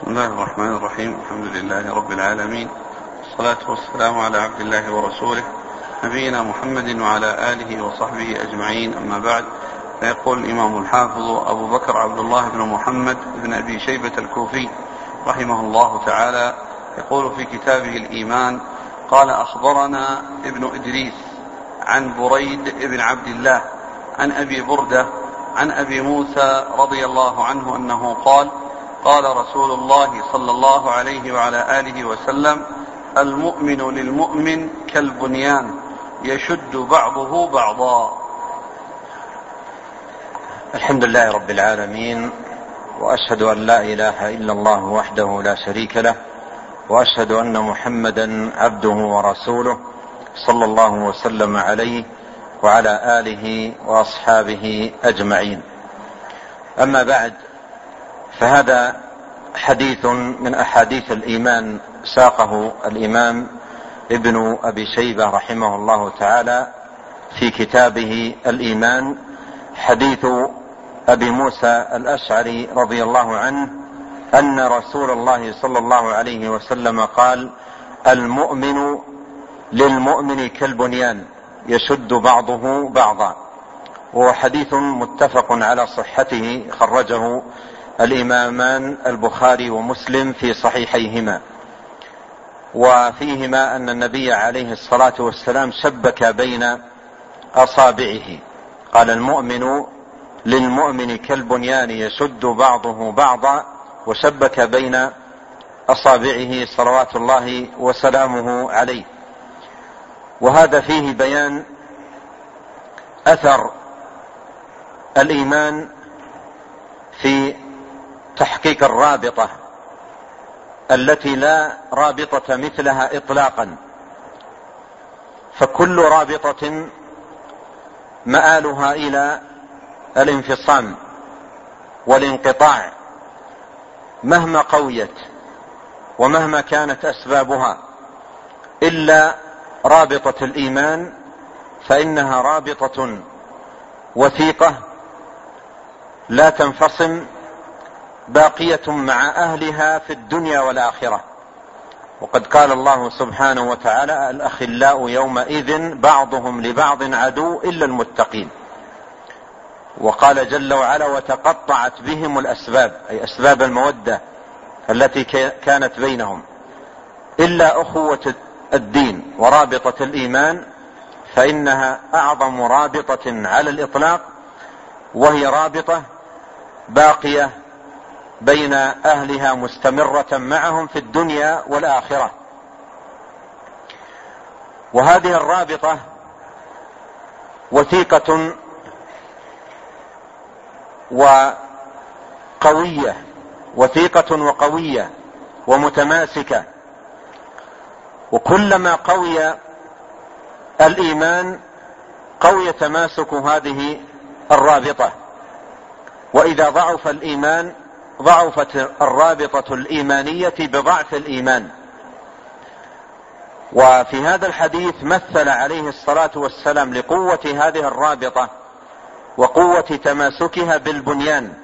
بسم الله الرحمن الرحيم. الحمد لله رب العالمين. والصلاة والسلام على عبد الله ورسوله نبينا محمد وعلى آله وصحبه أجمعين. أما بعد فيقول الإمام الحافظ أبو بكر عبد الله بن محمد بن أبي شيبة الكوفي رحمه الله تعالى يقول في كتابه الإيمان قال أخبرنا ابن إدريس عن بريد بن عبد الله عن أبي بردة عن أبي موسى رضي الله عنه أنه قال قال رسول الله صلى الله عليه وعلى آله وسلم المؤمن للمؤمن كالبنيان يشد بعضه بعضا. الحمد لله رب العالمين وأشهد أن لا إله إلا الله وحده لا شريك له وأشهد أن محمدا عبده ورسوله صلى الله وسلم عليه وعلى آله وأصحابه أجمعين. أما بعد فهذا حديث من أحاديث الإيمان ساقه الإمام ابن أبي شيبة رحمه الله تعالى في كتابه الإيمان حديث أبي موسى الأشعري رضي الله عنه أن رسول الله صلى الله عليه وسلم قال المؤمن للمؤمن كالبنيان يشد بعضه بعضا. وهو حديث متفق على صحته خرجه الإمامان البخاري ومسلم في صحيحيهما. وفيهما أن النبي عليه الصلاة والسلام شبك بين أصابعه. قال المؤمن للمؤمن كالبنيان يشد بعضه بعضا وشبك بين أصابعه صلوات الله وسلامه عليه. وهذا فيه بيان أثر الإيمان في تحقيق الرابطة التي لا رابطة مثلها اطلاقا. فكل رابطة مآلها إلى الانفصام والانقطاع مهما قويت ومهما كانت أسبابها. إلا رابطة الإيمان فإنها رابطة وثيقة لا تنفصم باقية مع أهلها في الدنيا والآخرة. وقد قال الله سبحانه وتعالى الأخلاء يومئذ بعضهم لبعض عدو إلا المتقين. وقال جل وعلا وتقطعت بهم الأسباب أي أسباب المودة التي كانت بينهم. إلا أخوة الدين ورابطة الإيمان فإنها أعظم رابطة على الإطلاق وهي رابطة باقية بين أهلها مستمرة معهم في الدنيا والآخرة. وهذه الرابطة وثيقة وقوية وثيقة وقوية ومتماسكة. وكلما قوي الإيمان قوي تماسك هذه الرابطة. وإذا ضعف الإيمان ضعفت الرابطة الإيمانية بضعف الإيمان. وفي هذا الحديث مثل عليه الصلاة والسلام لقوة هذه الرابطة وقوة تماسكها بالبنيان.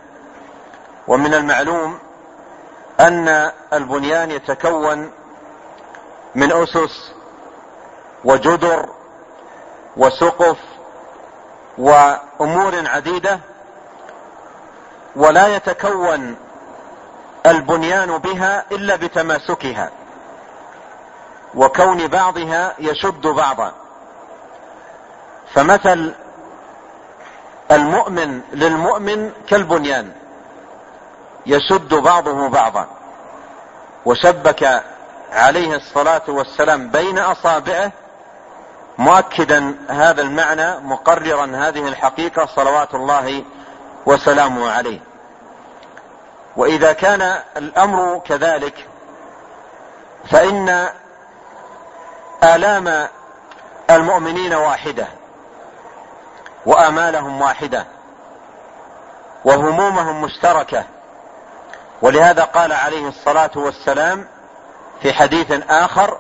ومن المعلوم أن البنيان يتكون من أسس وجدر وسقف وأمور عديدة ولا يتكون البنيان بها إلا بتماسكها وكون بعضها يشد بعضا. فمثل المؤمن للمؤمن كالبنيان يشد بعضه بعضا. وشبك عليه الصلاة والسلام بين أصابعه مؤكدا هذا المعنى مقررا هذه الحقيقة صلوات الله وسلامه عليه. وإذا كان الأمر كذلك فإن آلام المؤمنين واحدة وآمالهم واحدة وهمومهم مشتركة. ولهذا قال عليه الصلاة والسلام في حديث آخر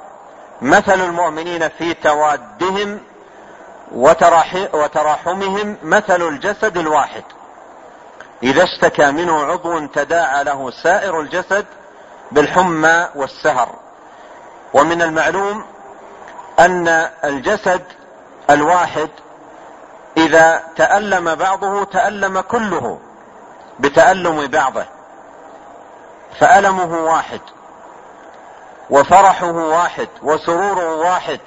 مثل المؤمنين في توادهم وتراحمهم مثل الجسد الواحد. إذا اشتكى منه عضو تداعى له سائر الجسد بالحمى والسهر. ومن المعلوم أن الجسد الواحد إذا تألم بعضه تألم كله بتألم بعضه فألمه واحد وفرحه واحد وسروره واحد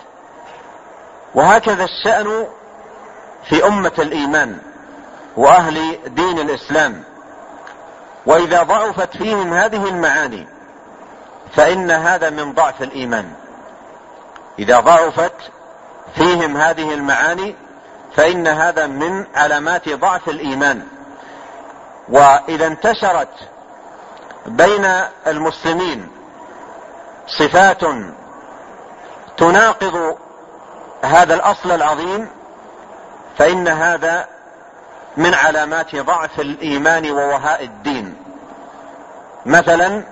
وهكذا الشأن في أمة الإيمان. وأهل دين الإسلام. وإذا ضعفت فيهم هذه المعاني فإن هذا من ضعف الإيمان. إذا ضعفت فيهم هذه المعاني فإن هذا من علامات ضعف الإيمان. وإذا انتشرت بين المسلمين صفات تناقض هذا الأصل العظيم فإن هذا من علامات ضعف الإيمان ووهاء الدين. مثلا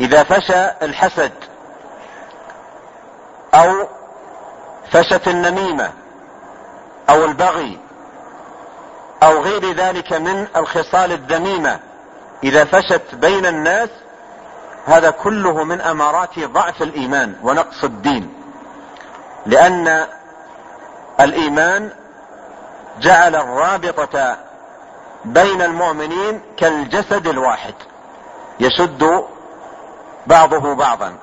إذا فشى الحسد أو فشت النميمة أو البغي أو غير ذلك من الخصال الذميمة إذا فشت بين الناس هذا كله من أمارات ضعف الإيمان ونقص الدين. لأن الإيمان جعل الرابطة بين المؤمنين كالجسد الواحد. يشد بعضه بعضا.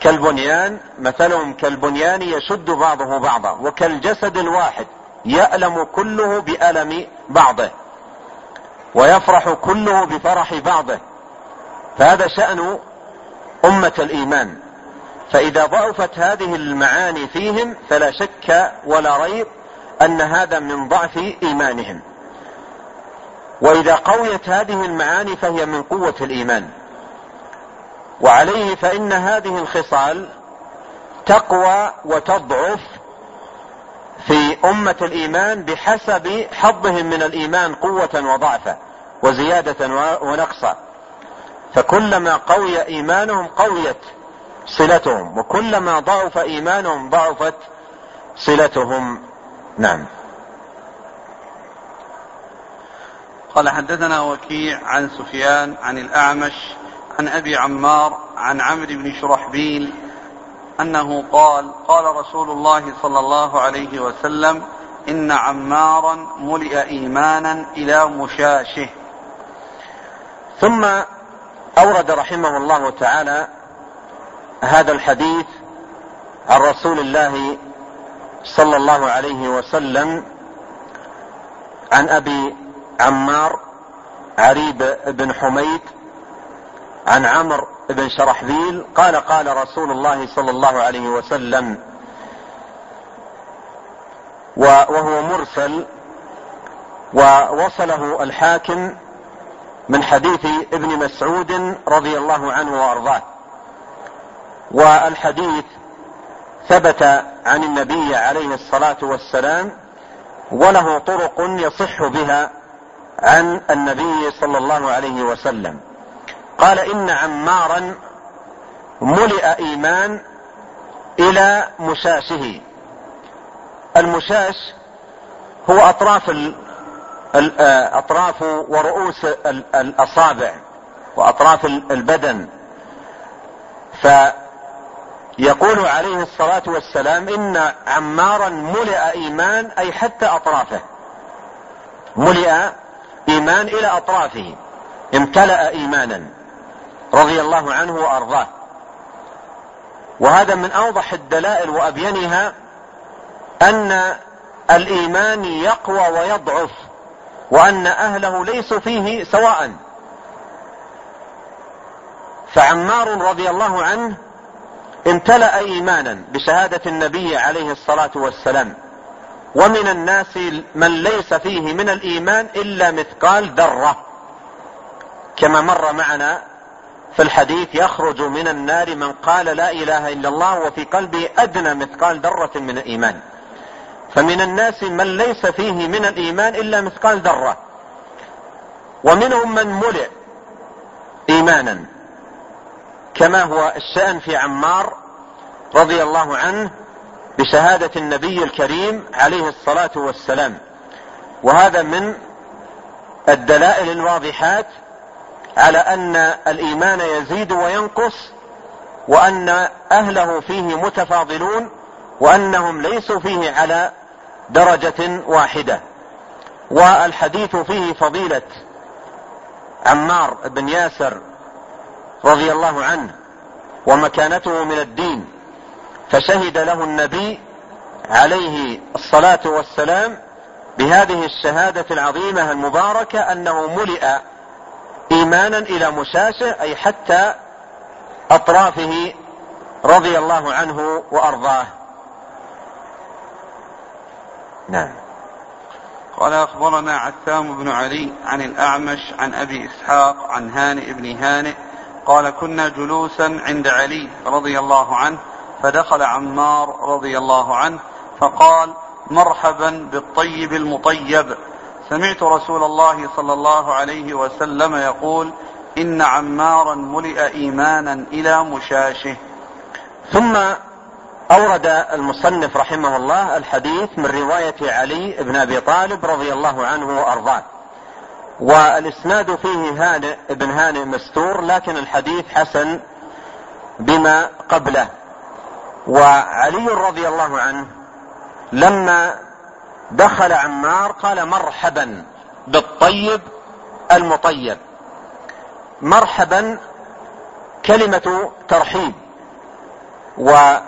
كالبنيان مثلهم كالبنيان يشد بعضه بعضا. وكالجسد الواحد يألم كله بألم بعضه. ويفرح كله بفرح بعضه. فهذا شأن أمة الإيمان. فإذا ضعفت هذه المعاني فيهم فلا شك ولا ريب أن هذا من ضعف إيمانهم. وإذا قويت هذه المعاني فهي من قوة الإيمان. وعليه فإن هذه الخصال تقوى وتضعف في أمة الإيمان بحسب حظهم من الإيمان قوة وضعفا وزيادة ونقصا. فكلما قوي إيمانهم قويت صلتهم وكلما ضعف إيمانهم ضعفت صلتهم. نعم. قال حدثنا وكيع عن سفيان عن الأعمش عن أبي عمار عن عمرو بن شرحبيل أنه قال قال رسول الله صلى الله عليه وسلم إن عمارا ملئ إيمانا إلى مشاشه. ثم أورد رحمه الله تعالى هذا الحديث عن رسول الله صلى الله عليه وسلم عن أبي عمار عريب بن حميد عن عمرو بن شرحبيل قال قال رسول الله صلى الله عليه وسلم وهو مرسل ووصله الحاكم من حديث ابن مسعود رضي الله عنه وأرضاه. والحديث ثبت عن النبي عليه الصلاة والسلام وله طرق يصح بها عن النبي صلى الله عليه وسلم. قال إن عمارا ملئ إيمان إلى مشاشه المشاش هو أطراف أطراف ورؤوس الأصابع وأطراف البدن. فيقول عليه الصلاة والسلام إن عمارا ملئ إيمان أي حتى أطرافه. ملئ إيمان إلى أطرافه. امتلأ إيمانا رضي الله عنه وأرضاه. وهذا من أوضح الدلائل وأبينها أن الإيمان يقوى ويضعف وأن أهله ليسوا فيه سواء. فعمار رضي الله عنه امتلأ إيمانا بشهادة النبي عليه الصلاة والسلام. ومن الناس من ليس فيه من الإيمان إلا مثقال ذرة. كما مر معنا في الحديث يخرج من النار من قال لا إله إلا الله وفي قلبه أدنى مثقال ذرة من الإيمان. فمن الناس من ليس فيه من الإيمان إلا مثقال ذرة. ومنهم من ملئ إيمانا. كما هو الشأن في عمار رضي الله عنه بشهادة النبي الكريم عليه الصلاة والسلام. وهذا من الدلائل الواضحات على أن الإيمان يزيد وينقص وأن أهله فيه متفاضلون وأنهم ليسوا فيه على درجة واحدة. والحديث فيه فضيلة عمار بن ياسر رضي الله عنه ومكانته من الدين فشهد له النبي عليه الصلاة والسلام بهذه الشهادة العظيمة المباركة أنه ملئ إيمانا إلى مشاشه أي حتى أطرافه رضي الله عنه وأرضاه. نعم. قال أخبرنا عتام بن علي عن الأعمش عن أبي إسحاق عن هانئ بن هانئ قال كنا جلوسا عند علي رضي الله عنه فدخل عمار رضي الله عنه فقال مرحبا بالطيب المطيب. سمعت رسول الله صلى الله عليه وسلم يقول إن عمارا ملئ إيمانا إلى مشاشه. ثم أورد المصنف رحمه الله الحديث من رواية علي بن أبي طالب رضي الله عنه وأرضاه. والإسناد فيه هانئ بن هانئ مستور لكن الحديث حسن بما قبله. وعلي رضي الله عنه لما دخل عمار قال مرحبا بالطيب المطيب. مرحبا كلمة ترحيب. وتأتي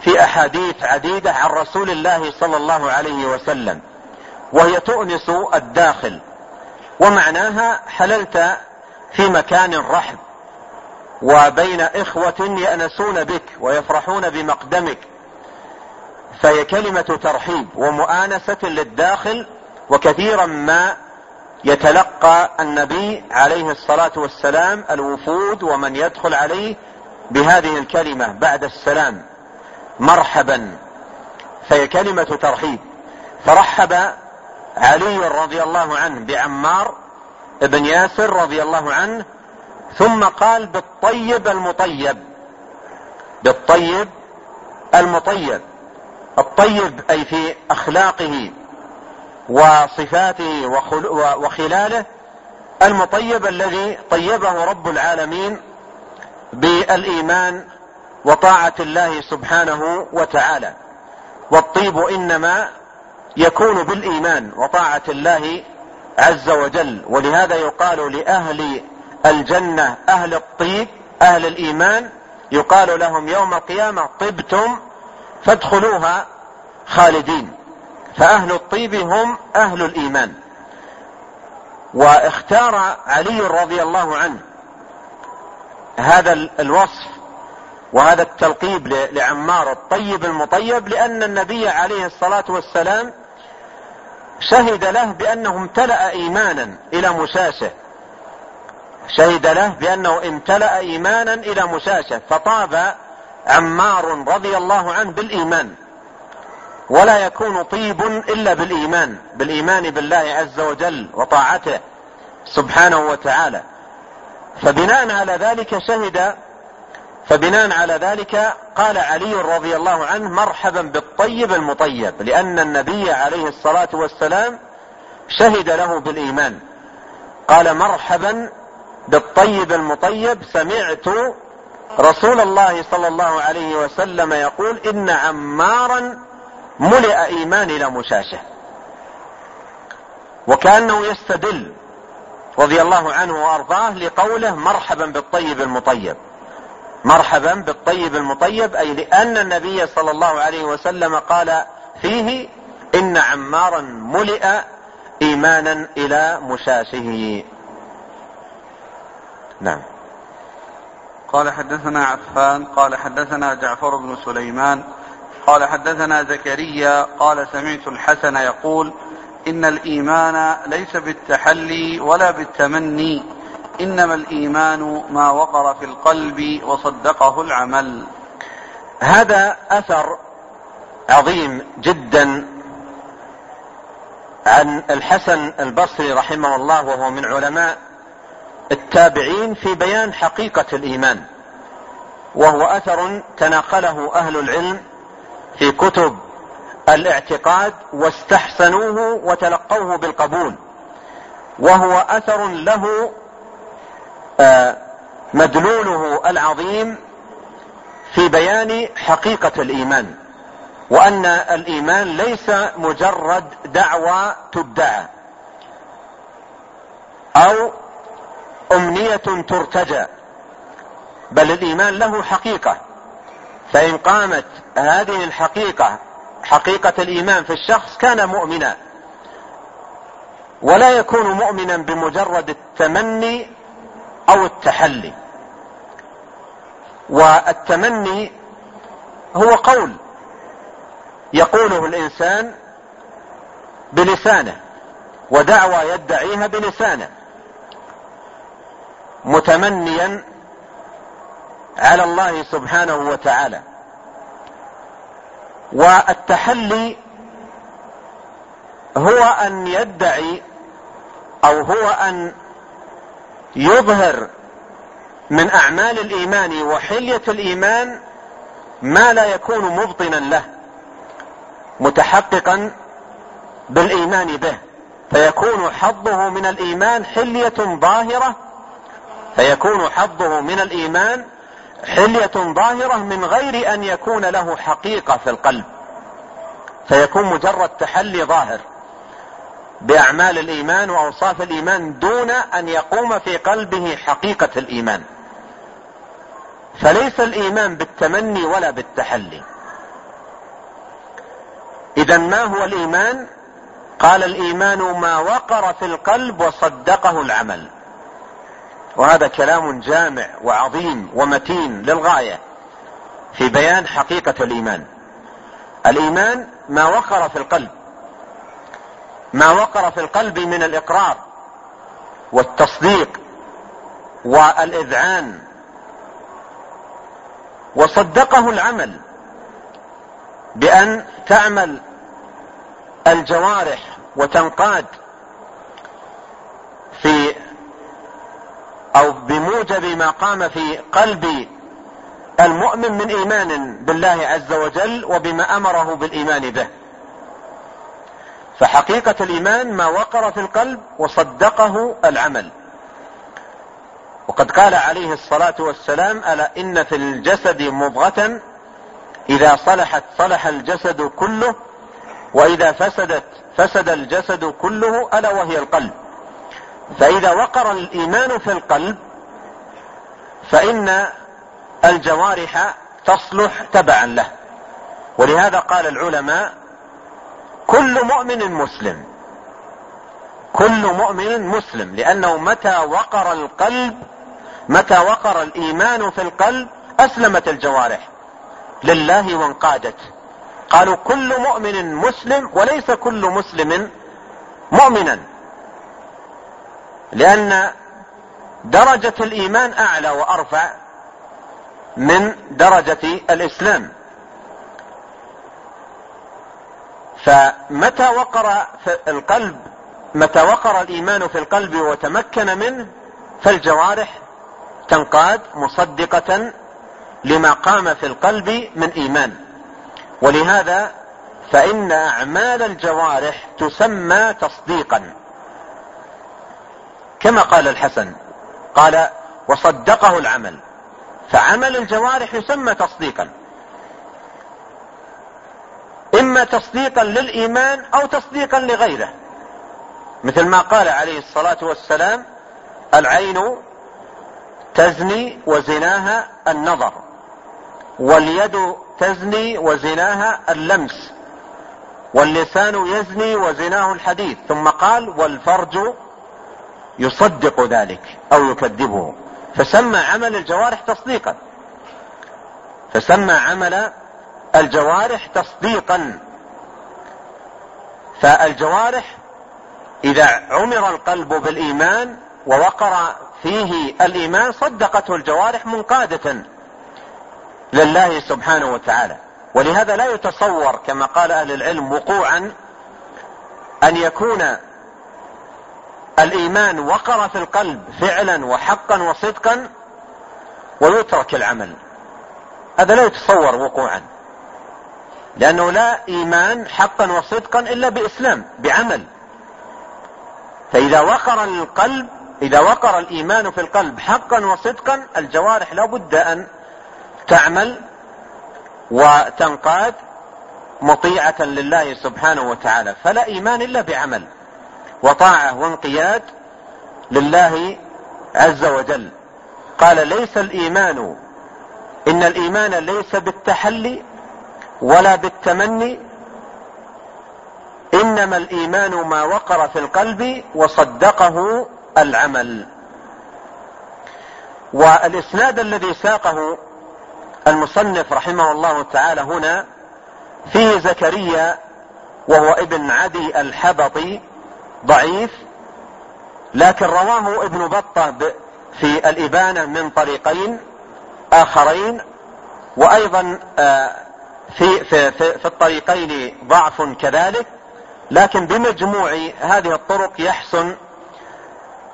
في أحاديث عديدة عن رسول الله صلى الله عليه وسلم. وهي تؤنس الداخل ومعناها حللت في مكان رحب وبين إخوة يأنسون بك ويفرحون بمقدمك فهي كلمة ترحيب ومؤانسة للداخل وكثيرا ما يتلقى النبي عليه الصلاة والسلام الوفود ومن يدخل عليه بهذه الكلمة بعد السلام مرحبا فهي كلمة ترحيب فرحب علي رضي الله عنه بعمار بن ياسر رضي الله عنه ثم قال بالطيب المطيب. بالطيب المطيب. الطيب أي في أخلاقه وصفاته وخلاله المطيب الذي طيبه رب العالمين بالإيمان وطاعة الله سبحانه وتعالى. والطيب إنما يكون بالإيمان وطاعة الله عز وجل. ولهذا يقال لأهل الجنة أهل الطيب أهل الإيمان يقال لهم يوم القيامة طبتم فادخلوها خالدين. فأهل الطيب هم أهل الإيمان. واختار علي رضي الله عنه هذا الوصف وهذا التلقيب لعمار الطيب المطيب لأن النبي عليه الصلاة والسلام شهد له بأنه امتلأ إيمانا إلى مشاشه شهد له بأنه امتلأ إيمانا إلى مشاشه فطاب عمار رضي الله عنه بالإيمان. ولا يكون طيب إلا بالإيمان بالإيمان بالله عز وجل وطاعته سبحانه وتعالى. فبناء على ذلك شهد فبناء على ذلك قال علي رضي الله عنه مرحبا بالطيب المطيب لأن النبي عليه الصلاة والسلام شهد له بالإيمان. قال مرحبا بالطيب المطيب سمعت رسول الله صلى الله عليه وسلم يقول إن عمارا ملئ ايمان إلى مشاشة. وكأنه يستدل رضي الله عنه وأرضاه لقوله مرحبا بالطيب المطيب. مرحبا بالطيب المطيب أي لأن النبي صلى الله عليه وسلم قال فيه إن عمارا ملئ إيمانا إلى مشاشه. نعم. قال حدثنا عفان قال حدثنا جعفر بن سليمان قال حدثنا زكريا قال سمعت الحسن يقول إن الإيمان ليس بالتحلي ولا بالتمني. إنما الإيمان ما وقر في القلب وصدقه العمل. هذا أثر عظيم جدا عن الحسن البصري رحمه الله وهو من علماء التابعين في بيان حقيقة الإيمان وهو أثر تناقله أهل العلم في كتب الاعتقاد واستحسنوه وتلقوه بالقبول وهو أثر له مدلوله العظيم في بيان حقيقة الإيمان وأن الإيمان ليس مجرد دعوى تدعى أو أمنية ترتجى بل الإيمان له حقيقة. فإن قامت هذه الحقيقة حقيقة الإيمان في الشخص كان مؤمنا ولا يكون مؤمنا بمجرد التمني أو التحلي. والتمني هو قول يقوله الإنسان بلسانه ودعوى يدعيها بلسانه متمنيا على الله سبحانه وتعالى. والتحلي هو أن يدعي أو هو أن يظهر من أعمال الإيمان وحلية الإيمان ما لا يكون مبطنا له متحققا بالإيمان به. فيكون حظه من الإيمان حلية ظاهرة فيكون حظه من الإيمان حلية ظاهرة من غير أن يكون له حقيقة في القلب. فيكون مجرد تحلي ظاهر. بأعمال الإيمان وأوصاف الإيمان دون أن يقوم في قلبه حقيقة الإيمان. فليس الإيمان بالتمني ولا بالتحلي. اذا ما هو الإيمان؟ قال الإيمان ما وقر في القلب وصدقه العمل. وهذا كلام جامع وعظيم ومتين للغاية في بيان حقيقة الإيمان. الإيمان ما وقر في القلب. ما وقر في القلب من الإقرار والتصديق والإذعان. وصدقه العمل بأن تعمل الجوارح وتنقاد في أو بموجب ما قام في قلب المؤمن من إيمان بالله عز وجل وبما أمره بالإيمان به. فحقيقة الإيمان ما وقر في القلب وصدقه العمل. وقد قال عليه الصلاة والسلام ألا إن في الجسد مضغة؟ إذا صلحت صلح الجسد كله وإذا فسدت فسد الجسد كله ألا وهي القلب. فإذا وقر الإيمان في القلب فإن الجوارح تصلح تبعا له. ولهذا قال العلماء كل مؤمن مسلم. كل مؤمن مسلم لأنه متى وقر القلب متى وقر الإيمان في القلب أسلمت الجوارح لله وانقادت. قالوا كل مؤمن مسلم وليس كل مسلم مؤمنا. لأن درجة الإيمان أعلى وأرفع من درجة الإسلام. فمتى وقر في القلب متى وقر الإيمان في القلب وتمكن منه فالجوارح تنقاد مصدقة لما قام في القلب من إيمان. ولهذا فإن أعمال الجوارح تسمى تصديقا. كما قال الحسن قال وصدقه العمل فعمل الجوارح يسمى تصديقا. إما تصديقا للإيمان أو تصديقا لغيره. مثل ما قال عليه الصلاة والسلام العين تزني وزناها النظر واليد تزني وزناها اللمس واللسان يزني وزناه الحديث. ثم قال والفرج يصدق ذلك أو يكذبه. فسمى عمل الجوارح تصديقا. فسمى عمل الجوارح تصديقا. فالجوارح إذا عمر القلب بالإيمان ووقر فيه الإيمان صدقته الجوارح منقادة لله سبحانه وتعالى. ولهذا لا يتصور كما قال أهل العلم وقوعا أن يكون الإيمان وقر في القلب فعلا وحقا وصدقا ويترك العمل. هذا لا يتصور وقوعا. لأنه لا إيمان حقا وصدقا إلا بإسلام بعمل. فإذا وقر القلب إذا وقر الإيمان في القلب حقا وصدقا الجوارح لا بد أن تعمل وتنقاد مطيعة لله سبحانه وتعالى. فلا إيمان إلا بعمل وطاعة وانقياد لله عز وجل. قال ليس الإيمان إن الإيمان ليس بالتحلي ولا بالتمني إنما الإيمان ما وقر في القلب وصدقه العمل. والإسناد الذي ساقه المصنف رحمه الله تعالى هنا فيه زكريا وهو ابن عدي الحبطي ضعيف لكن رواه ابن بطة في الإبانة من طريقين آخرين وأيضا آه، في, في, في, في الطريقين ضعف كذلك لكن بمجموع هذه الطرق يحسن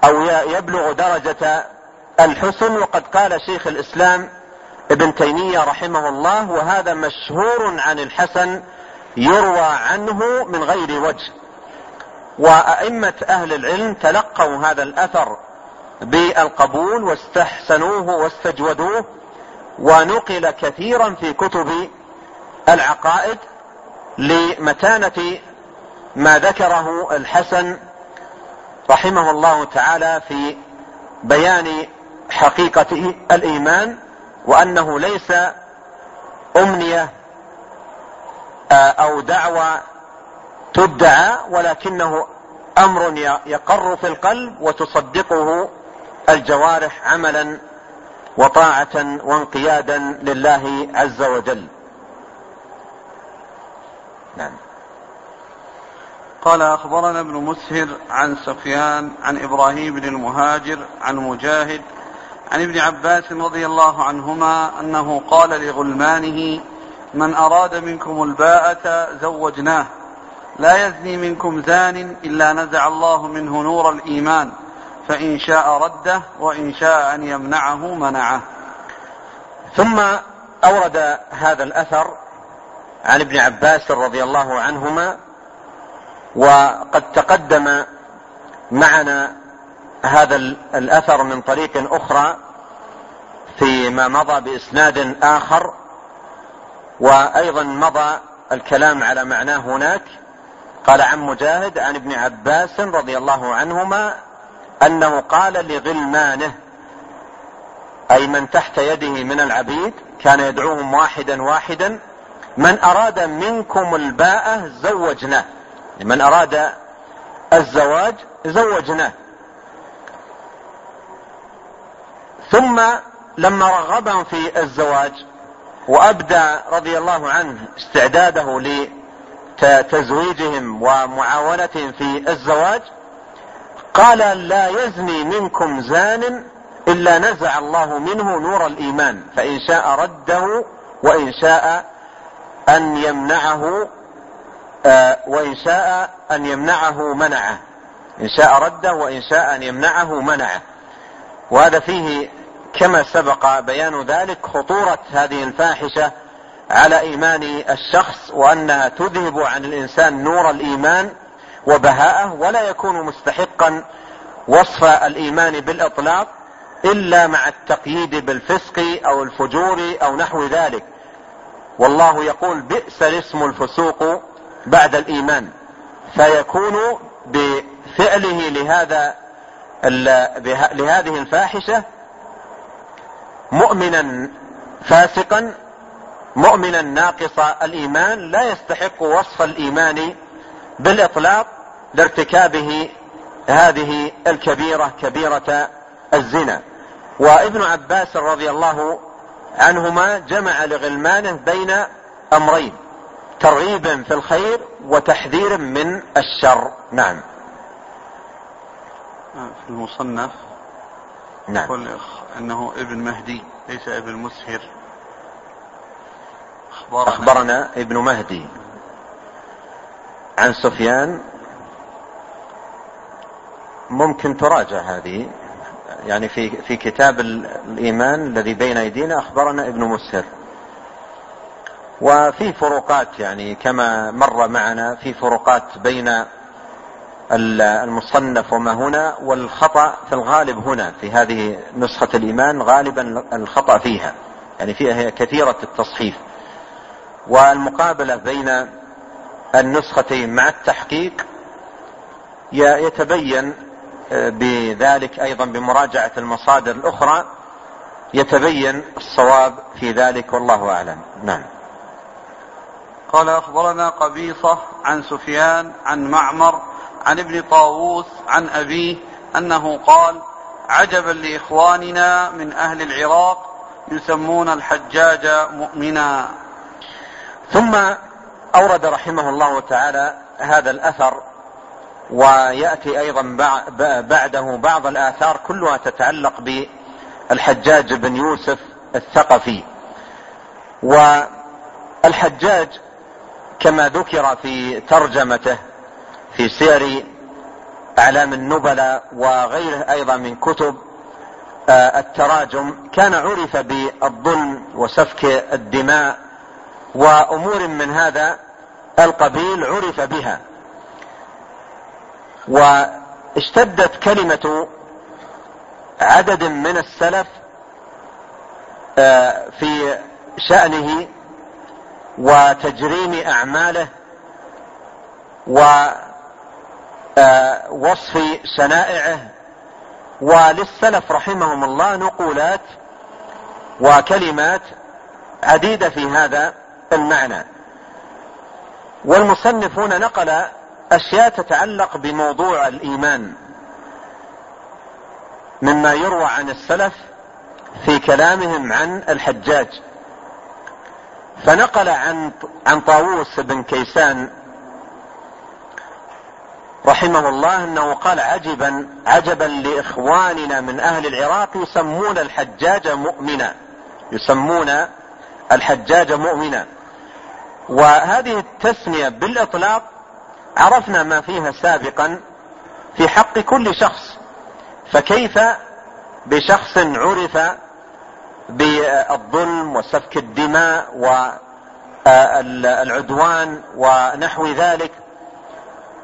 أو يبلغ درجة الحسن. وقد قال شيخ الإسلام ابن تيمية رحمه الله وهذا مشهور عن الحسن يروى عنه من غير وجه وأئمة أهل العلم تلقوا هذا الأثر بالقبول واستحسنوه واستجودوه ونقل كثيرا في كتب العقائد لمتانة ما ذكره الحسن رحمه الله تعالى في بيان حقيقة الإيمان وأنه ليس أمنية آه، أو دعوة تدعى ولكنه أمر يقر في القلب وتصدقه الجوارح عملا وطاعة وانقيادا لله عز وجل. نعم. قال أخبرنا ابن مسهر عن سفيان عن إبراهيم بن المهاجر عن مجاهد عن ابن عباس رضي الله عنهما أنه قال لغلمانه من أراد منكم الباءة زوجناه لا يزني منكم زان إلا نزع الله منه نور الإيمان فإن شاء رده وإن شاء أن يمنعه منعه. ثم أورد هذا الأثر عن ابن عباس رضي الله عنهما وقد تقدم معنا هذا الأثر من طريق أخرى فيما مضى بإسناد آخر وأيضا مضى الكلام على معناه هناك. قال عن مجاهد عن ابن عباس رضي الله عنهما أنه قال لغلمانه أي من تحت يده من العبيد كان يدعوهم واحدا واحدا من أراد منكم الباءة زوجناه. من أراد الزواج زوجناه. ثم لما رغبهم في الزواج وأبدى رضي الله عنه استعداده لتزويجهم ومعاونتهم في الزواج قال لا يزني منكم زان إلا نزع الله منه نور الإيمان فإن شاء رده وإن شاء أن يمنعه آه، وإن شاء أن يمنعه منعه. إن شاء رده وإن شاء أن يمنعه منعه. وهذا فيه كما سبق بيان ذلك خطورة هذه الفاحشة على إيمان الشخص وأنها تذهب عن الإنسان نور الإيمان وبهاءه ولا يكون مستحقا وصف الإيمان بالإطلاق إلا مع التقييد بالفسق أو الفجور أو نحو ذلك. والله يقول بئس الاسم الفسوق بعد الإيمان. فيكون بفعله لهذا لهذه الفاحشة مؤمنا فاسقا مؤمنا ناقص الإيمان لا يستحق وصف الإيمان بالإطلاق لارتكابه هذه الكبيرة كبيرة الزنا. وابن عباس رضي الله عنهما جمع لغلمانه بين أمرين ترغيب في الخير وتحذير من الشر. نعم. في المصنف نعم. يقول إنه ابن مهدي ليس ابن مسهر. أخبرنا, أخبرنا ابن مهدي عن سفيان. ممكن تراجع هذه. يعني في في كتاب الإيمان الذي بين أيدينا أخبرنا ابن مسهر. وفي فروقات يعني كما مر معنا في فروقات بين المصنف وما هنا والخطأ في الغالب هنا في هذه نسخة الإيمان غالبا الخطأ فيها. يعني فيها كثيرة التصحيف. والمقابلة بين النسختين مع التحقيق يتبين بذلك أيضا بمراجعة المصادر الأخرى يتبين الصواب في ذلك والله أعلم. نعم. قال أخبرنا قبيصة عن سفيان عن معمر عن ابن طاووس عن أبيه أنه قال عجبا لإخواننا من أهل العراق يسمون الحجاج مؤمنا. ثم أورد رحمه الله تعالى هذا الأثر ويأتي أيضا بعده بعض الآثار كلها تتعلق بالحجاج بن يوسف الثقفي. والحجاج كما ذكر في ترجمته في سير أعلام النبلاء وغيره أيضا من كتب آه، التراجم كان عرف بالظلم وسفك الدماء وأمور من هذا القبيل عرف بها. واشتدت كلمة عدد من السلف آه، في شأنه وتجريم أعماله ووصف شنائعه. وللسلف رحمهم الله نقولات وكلمات عديدة في هذا المعنى. والمصنف هنا نقل أشياء تتعلق بموضوع الإيمان. مما يروى عن السلف في كلامهم عن الحجاج. فنقل عن عن طاووس بن كيسان رحمه الله أنه قال عجبا عجبا لإخواننا من أهل العراق يسمون الحجاج مؤمنا. يسمون الحجاج مؤمنا. وهذه التسمية بالإطلاق عرفنا ما فيها سابقا في حق كل شخص فكيف بشخص عرف بالظلم وسفك الدماء والعدوان ونحو ذلك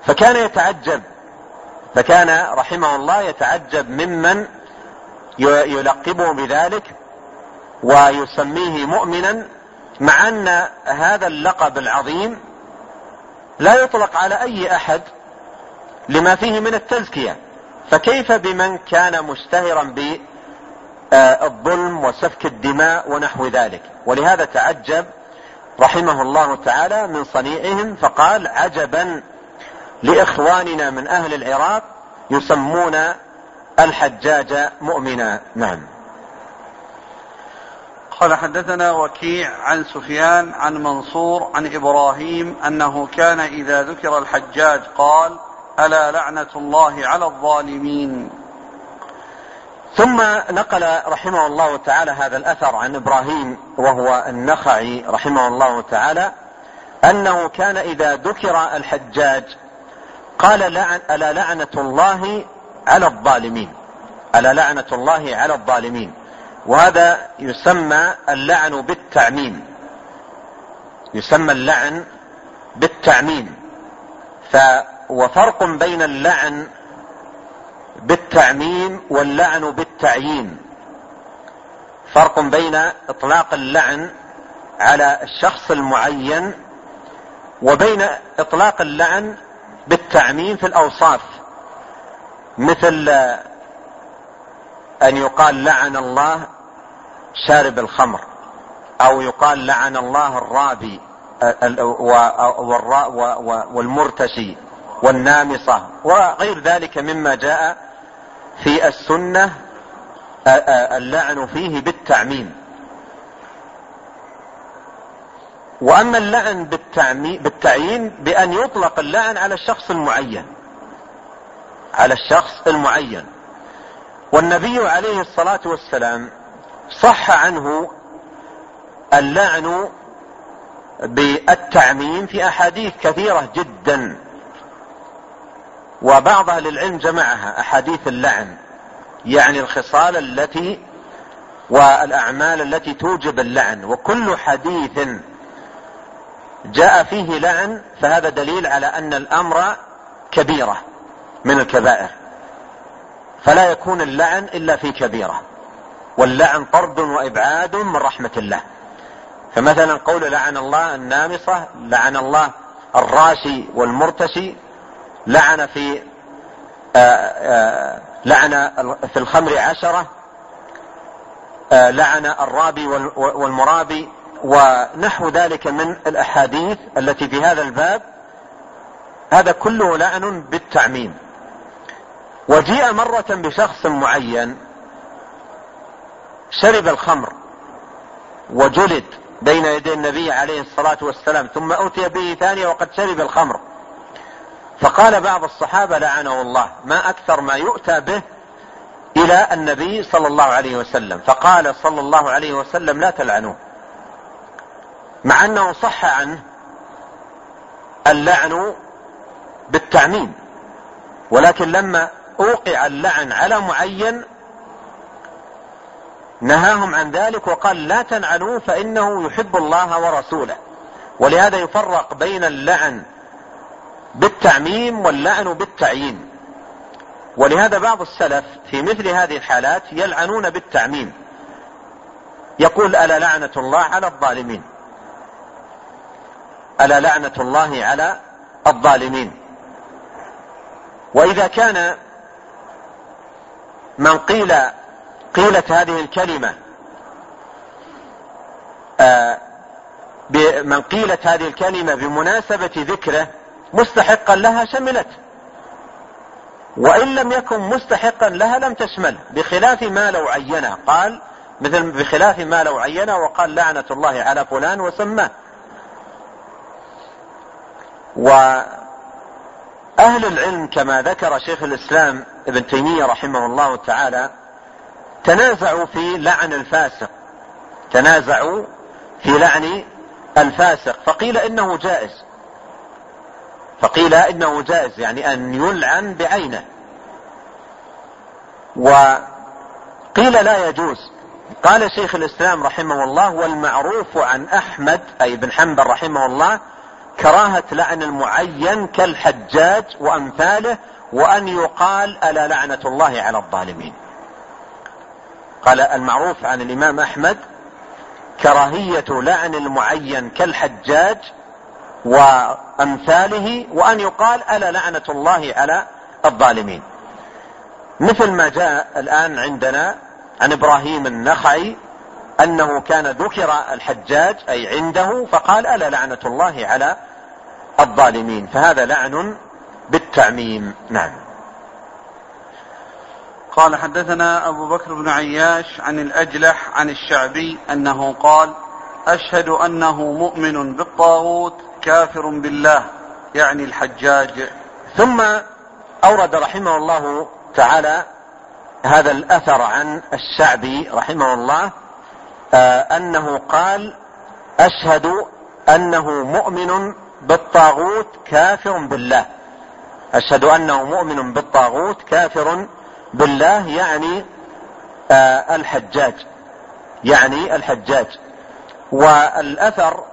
فكان يتعجب فكان رحمه الله يتعجب ممن يلقبه بذلك ويسميه مؤمنا مع أن هذا اللقب العظيم لا يطلق على أي أحد لما فيه من التزكية. فكيف بمن كان مشتهرا بالظلم وسفك الدماء ونحو ذلك؟ ولهذا تعجب رحمه الله تعالى من صنيعهم فقال عجبا لإخواننا من أهل العراق يسمون الحجاج مؤمنا. نعم. قال حدثنا وكيع عن سفيان عن منصور عن إبراهيم أنه كان إذا ذكر الحجاج قال ألا لعنة الله على الظالمين؟ ثم نقل رحمه الله تعالى هذا الأثر عن إبراهيم وهو النخعي رحمه الله تعالى أنه كان إذا ذكر الحجاج قال لعن ألا لعنة الله على الظالمين؟ ألا لعنة الله على الظالمين؟ وهذا يسمى اللعن بالتعميم. يسمى اللعن بالتعميم. ف وفرق بين اللعن بالتعميم واللعن بالتعيين. فرق بين إطلاق اللعن على الشخص المعين وبين إطلاق اللعن بالتعميم في الأوصاف. مثل أن يقال لعن الله شارب الخمر أو يقال لعن الله الرابي والمرتشي والنامصة وغير ذلك مما جاء في السنة اللعن فيه بالتعميم. وأما اللعن بالتعيين بأن يطلق اللعن على الشخص المعين على الشخص المعين. والنبي عليه الصلاة والسلام صح عنه اللعن بالتعميم في أحاديث كثيرة جدا وبعض أهل العلم جمعها أحاديث اللعن يعني الخصال التي والأعمال التي توجب اللعن وكل حديث جاء فيه لعن فهذا دليل على أن الأمر كبيرة من الكبائر. فلا يكون اللعن إلا في كبيرة. واللعن طرد وإبعاد من رحمة الله. فمثلا قول لعن الله النامصة لعن الله الراشي والمرتشي لعن في آآ آآ لعن في الخمر عشرة لعن الرابي والمرابي ونحو ذلك من الأحاديث التي في هذا الباب. هذا كله لعن بالتعميم. وجيء مرة بشخص معين شرب الخمر وجلد بين يدي النبي عليه الصلاة والسلام ثم أتي به ثانية وقد شرب الخمر. فقال بعض الصحابة لعنه الله ما أكثر ما يؤتى به إلى النبي صلى الله عليه وسلم. فقال صلى الله عليه وسلم لا تلعنوه. مع أنه صح عنه اللعن بالتعميم ولكن لما أوقع اللعن على معين نهاهم عن ذلك وقال لا تلعنوه فإنه يحب الله ورسوله. ولهذا يفرق بين اللعن بالتعميم واللعن بالتعيين. ولهذا بعض السلف في مثل هذه الحالات يلعنون بالتعميم. يقول ألا لعنة الله على الظالمين؟ ألا لعنة الله على الظالمين؟ وإذا كان من قيل قيلت هذه الكلمة آه من قيلت هذه الكلمة بمناسبة ذكره مستحقا لها شملت. وإن لم يكن مستحقا لها لم تشمل بخلاف ما لو عينه قال مثل بخلاف ما لو عينه وقال لعنة الله على فلان وسماه. وأهل العلم كما ذكر شيخ الإسلام ابن تيمية رحمه الله تعالى تنازعوا في لعن الفاسق. تنازعوا في لعن الفاسق. فقيل إنه جائز. فقيل إنه جائز يعني أن يلعن بعينه. وقيل لا يجوز. قال شيخ الإسلام رحمه الله والمعروف عن أحمد أي بن حنبل رحمه الله كراهة لعن المعين كالحجاج وأمثاله وأن يقال ألا لعنة الله على الظالمين. قال المعروف عن الإمام أحمد كراهية لعن المعين كالحجاج وأمثاله وأن يقال ألا لعنة الله على الظالمين. مثل ما جاء الآن عندنا عن إبراهيم النخعي أنه كان ذكر الحجاج أي عنده فقال ألا لعنة الله على الظالمين. فهذا لعن بالتعميم. نعم. قال حدثنا أبو بكر بن عياش عن الأجلح عن الشعبي أنه قال أشهد أنه مؤمن بالطاغوت كافر بالله يعني الحجاج. ثم أورد رحمه الله تعالى هذا الأثر عن الشعبي رحمه الله آه أنه قال أشهد أنه مؤمن بالطاغوت كافر بالله. أشهد أنه مؤمن بالطاغوت كافر بالله يعني آه الحجاج. يعني الحجاج. والأثر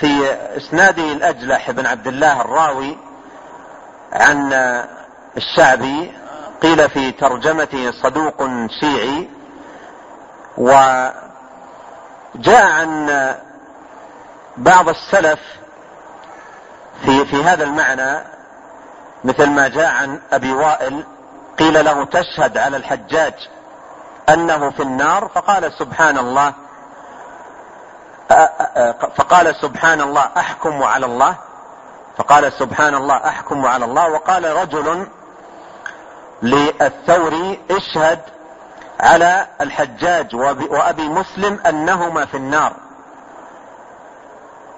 في إسناده الأجلح بن عبد الله الراوي عن الشعبي قيل في ترجمته صدوق شيعي وجاء عن بعض السلف في في هذا المعنى مثل ما جاء عن أبي وائل قيل له تشهد على الحجاج أنه في النار فقال سبحان الله فقال سبحان الله أحكم على الله فقال سبحان الله أحكم على الله وقال رجل للثوري اشهد على الحجاج وأبي مسلم أنهما في النار.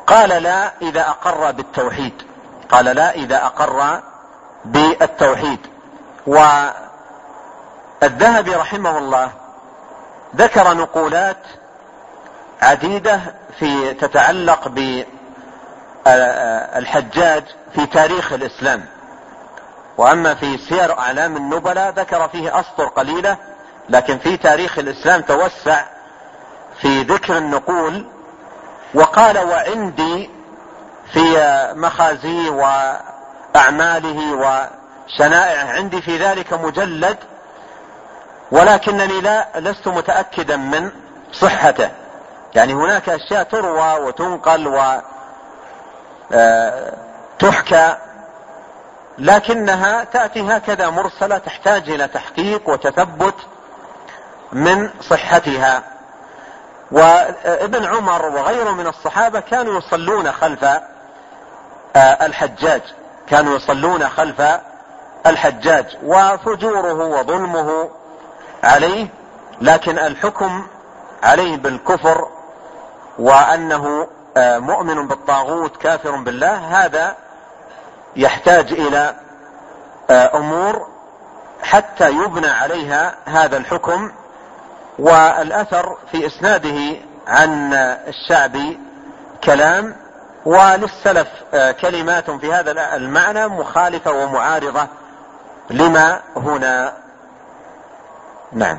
قال لا إذا أقر بالتوحيد. قال لا إذا أقر بالتوحيد. والذهبي رحمه الله ذكر نقولات عديدة في تتعلق بالحجاج في تاريخ الإسلام. وأما في سير أعلام النبلاء ذكر فيه أسطر قليلة لكن في تاريخ الإسلام توسع في ذكر النقول وقال وعندي في مخازيه وأعماله شنائعه عندي في ذلك مجلد ولكنني لا لست متأكدا من صحته. يعني هناك أشياء تروى وتنقل وتحكى آه، لكنها تأتي هكذا مرسلة تحتاج إلى تحقيق وتثبت من صحتها. وابن عمر وغيره من الصحابة كانوا يصلون خلف آه، الحجاج. كانوا يصلون خلف الحجاج وفجوره وظلمه عليه لكن الحكم عليه بالكفر وأنه آه، مؤمن بالطاغوت كافر بالله هذا يحتاج إلى آه، أمور حتى يبنى عليها هذا الحكم والأثر في إسناده عن الشعبي كلام وللسلف آه، كلمات في هذا المعنى مخالفة ومعارضة لما هنا. نعم.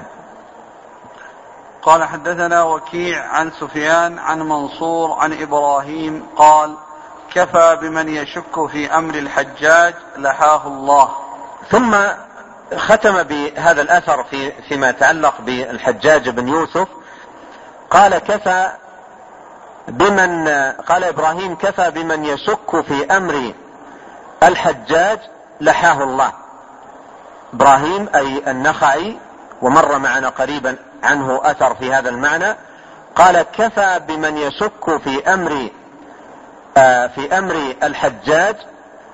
قال حدثنا وكيع عن سفيان عن منصور عن إبراهيم قال كفى بمن يشك في أمر الحجاج لحاه الله. ثم ختم بهذا الأثر في فيما يتعلق بالحجاج بن يوسف. قال كفى بمن قال إبراهيم كفى بمن يشك في أمر الحجاج لحاه الله. إبراهيم أي النخعي ومر معنا قريبا عنه أثر في هذا المعنى. قال كفى بمن يشك في أمر آه في أمر الحجاج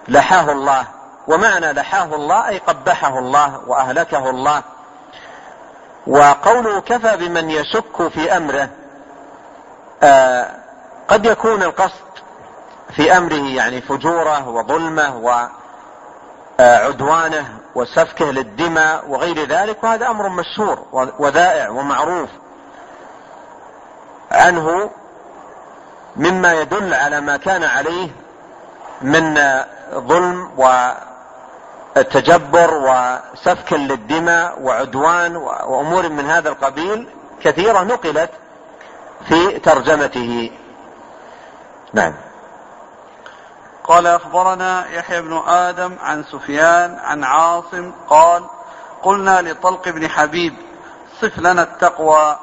لحاه الله. ومعنى لحاه الله أي قبحه الله وأهلكه الله. وقوله كفى بمن يشك في أمره آه قد يكون القصد في أمره يعني فجوره وظلمه وعدوانه وسفكه للدماء وغير ذلك وهذا أمر مشهور وذائع ومعروف عنه مما يدل على ما كان عليه من ظلم وتجبر وسفك للدماء وعدوان وأمور من هذا القبيل كثيرة نقلت في ترجمته. نعم. قال أخبرنا يحيى بن آدم عن سفيان عن عاصم قال قلنا لطلق بن حبيب صف لنا التقوى.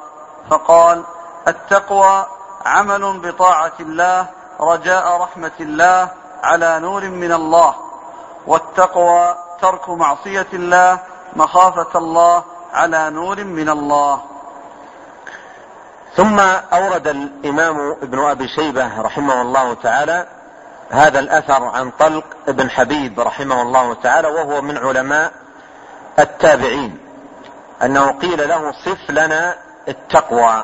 فقال التقوى عمل بطاعة الله رجاء رحمة الله على نور من الله. والتقوى ترك معصية الله مخافة الله على نور من الله. ثم أورد الإمام ابن أبي شيبة رحمه الله تعالى هذا الأثر عن طلق بن حبيب رحمه الله تعالى وهو من علماء التابعين أنه قيل له صف لنا التقوى.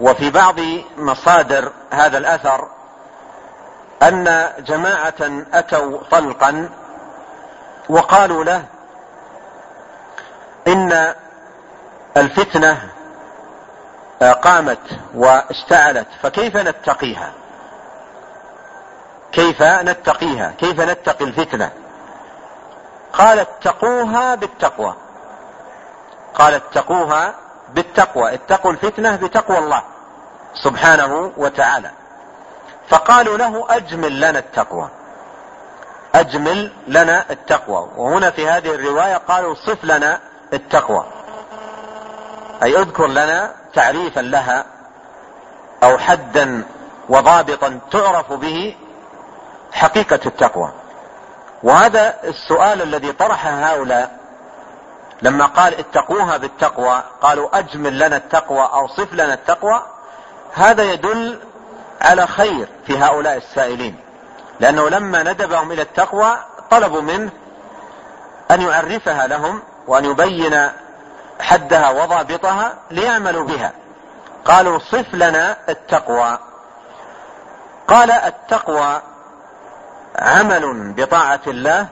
وفي بعض مصادر هذا الأثر أن جماعة أتوا طلقا وقالوا له إن الفتنة قامت واشتعلت فكيف نتقيها؟ كيف نتقيها؟ كيف نتقي الفتنة؟ قال اتقوها بالتقوى. قال اتقوها بالتقوى اتقوا الفتنة بتقوى الله سبحانه وتعالى. فقالوا له أجمل لنا التقوى أجمل لنا التقوى. وهنا في هذه الرواية قالوا صف لنا التقوى أي اذكر لنا تعريفا لها أو حدا وضابطا تعرف به حقيقة التقوى. وهذا السؤال الذي طرحه هؤلاء لما قال اتقوها بالتقوى قالوا أجمل لنا التقوى أو صف لنا التقوى هذا يدل على خير في هؤلاء السائلين. لأنه لما ندبهم إلى التقوى طلبوا منه أن يعرفها لهم وأن يبين حدها وضابطها ليعملوا بها. قالوا صف لنا التقوى. قال التقوى عمل بطاعة الله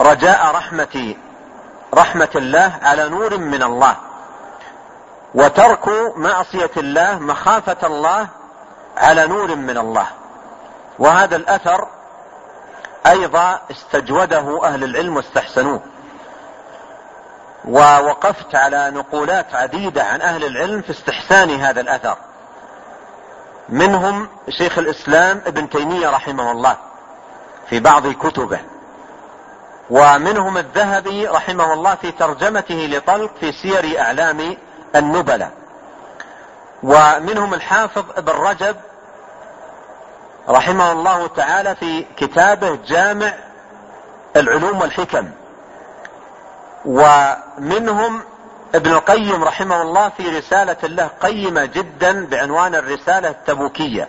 رجاء رحمة رحمة الله على نور من الله وترك معصية الله مخافة الله على نور من الله. وهذا الأثر أيضا استجوده أهل العلم واستحسنوه. ووقفت على نقولات عديدة عن أهل العلم في استحسان هذا الأثر. منهم شيخ الإسلام ابن تيمية رحمه الله في بعض كتبه. ومنهم الذهبي رحمه الله في ترجمته لطلق في سير أعلام النبلة. ومنهم الحافظ ابن رجب رحمه الله تعالى في كتابه جامع العلوم والحكم. ومنهم ابن القيم رحمه الله في رسالة له قيمة جدا بعنوان الرسالة التبوكية.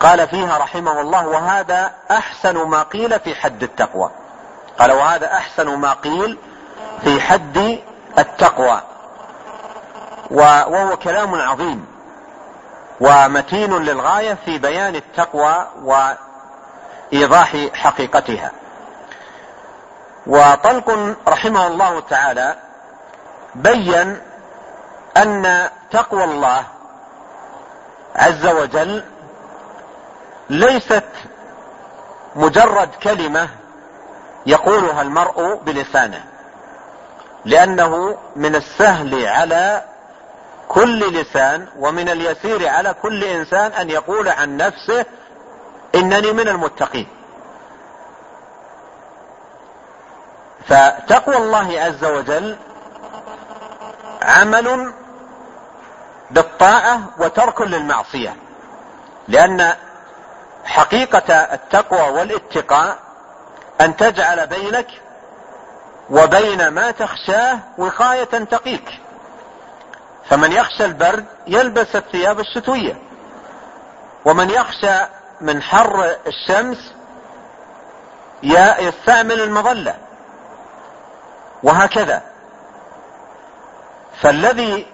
قال فيها رحمه الله وهذا أحسن ما قيل في حد التقوى قال وهذا أحسن ما قيل في حد التقوى وهو كلام عظيم ومتين للغاية في بيان التقوى وإيضاح حقيقتها. وطلق رحمه الله تعالى بين أن تقوى الله عز وجل ليست مجرد كلمة يقولها المرء بلسانه لأنه من السهل على كل لسان ومن اليسير على كل إنسان أن يقول عن نفسه إنني من المتقين. فتقوى الله عز وجل عمل بالطاعة وترك للمعصية. لأن حقيقة التقوى والاتقاء أن تجعل بينك وبين ما تخشاه وقاية تقيك. فمن يخشى البرد يلبس الثياب الشتوية. ومن يخشى من حر الشمس يستعمل المظلة. وهكذا. فالذي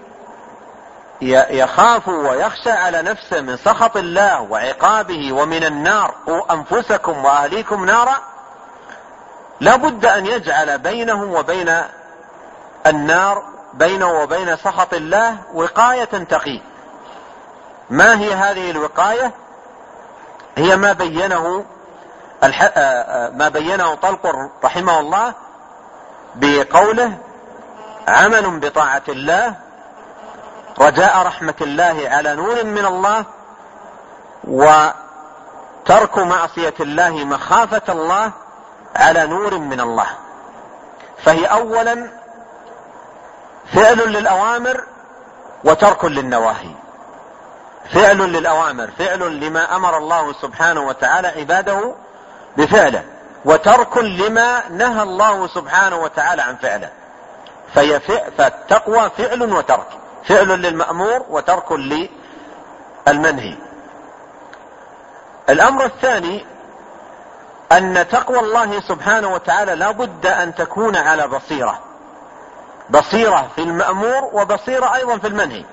يخاف ويخشى على نفسه من سخط الله وعقابه ومن النار أنفسكم وأهليكم نارا لا بد أن يجعل بينهم وبين النار بينه وبين سخط الله وقاية تقي. ما هي هذه الوقاية؟ هي ما بينه ما بينه طلق رحمه الله بقوله عمل بطاعة الله رجاء رحمة الله على نور من الله وترك معصية الله مخافة الله على نور من الله. فهي اولا فعل للأوامر وترك للنواهي. فعل للأوامر فعل لما أمر الله سبحانه وتعالى عباده بفعله. وترك لما نهى الله سبحانه وتعالى عن فعله. فالتقوى فعل وترك. فعل للمأمور وترك للمنهي. الأمر الثاني أن تقوى الله سبحانه وتعالى لا بد أن تكون على بصيرة. بصيرة في المأمور وبصيرة أيضا في المنهي.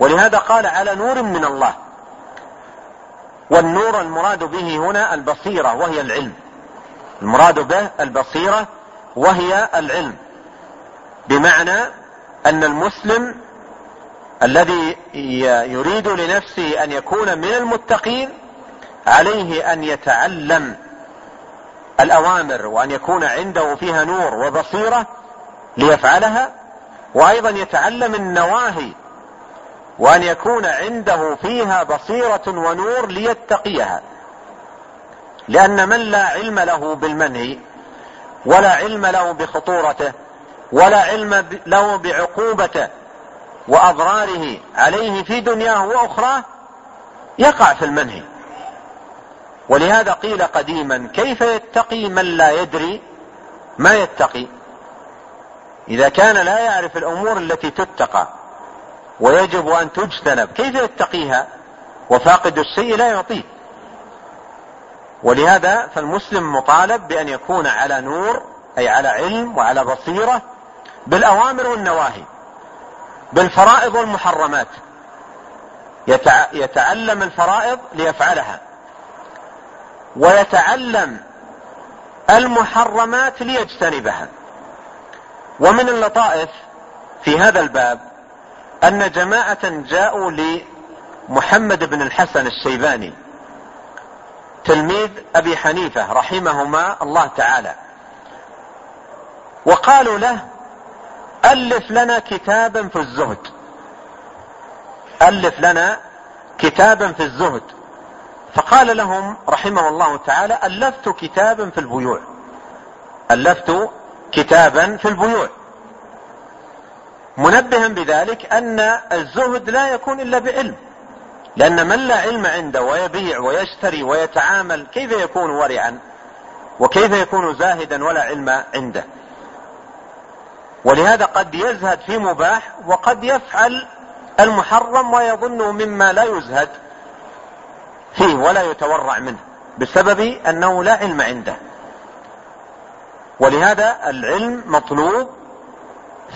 ولهذا قال على نور من الله. والنور المراد به هنا البصيرة وهي العلم. المراد به البصيرة وهي العلم بمعنى أن المسلم الذي يريد لنفسه أن يكون من المتقين عليه أن يتعلم الأوامر وأن يكون عنده فيها نور وبصيرة ليفعلها وأيضا يتعلم النواهي وأن يكون عنده فيها بصيرة ونور ليتقيها. لأن من لا علم له بالمنهي ولا علم له بخطورته ولا علم له بعقوبته وأضراره عليه في دنياه وأخراه يقع في المنهي ولهذا قيل قديما كيف يتقي من لا يدري ما يتقي؟ إذا كان لا يعرف الأمور التي تتقى ويجب أن تجتنب كيف يتقيها؟ وفاقد الشيء لا يعطيه. ولهذا فالمسلم مطالب بأن يكون على نور أي على علم وعلى بصيرة بالأوامر والنواهي بالفرائض والمحرمات. يتعلم الفرائض ليفعلها. ويتعلم المحرمات ليجتنبها. ومن اللطائف في هذا الباب أن جماعة جاءوا لمحمد بن الحسن الشيباني. تلميذ أبي حنيفة رحمهما الله تعالى. وقالوا له ألف لنا كتابا في الزهد. ألف لنا كتابا في الزهد. فقال لهم رحمه الله تعالى ألفت كتابا في البيوع. ألفت كتابا في البيوع. منبها بذلك أن الزهد لا يكون إلا بعلم. لأن من لا علم عنده ويبيع ويشتري ويتعامل كيف يكون ورعا؟ وكيف يكون زاهدا ولا علم عنده؟ ولهذا قد يزهد في مباح وقد يفعل المحرم ويظنه مما لا يزهد فيه ولا يتورع منه بسبب أنه لا علم عنده. ولهذا العلم مطلوب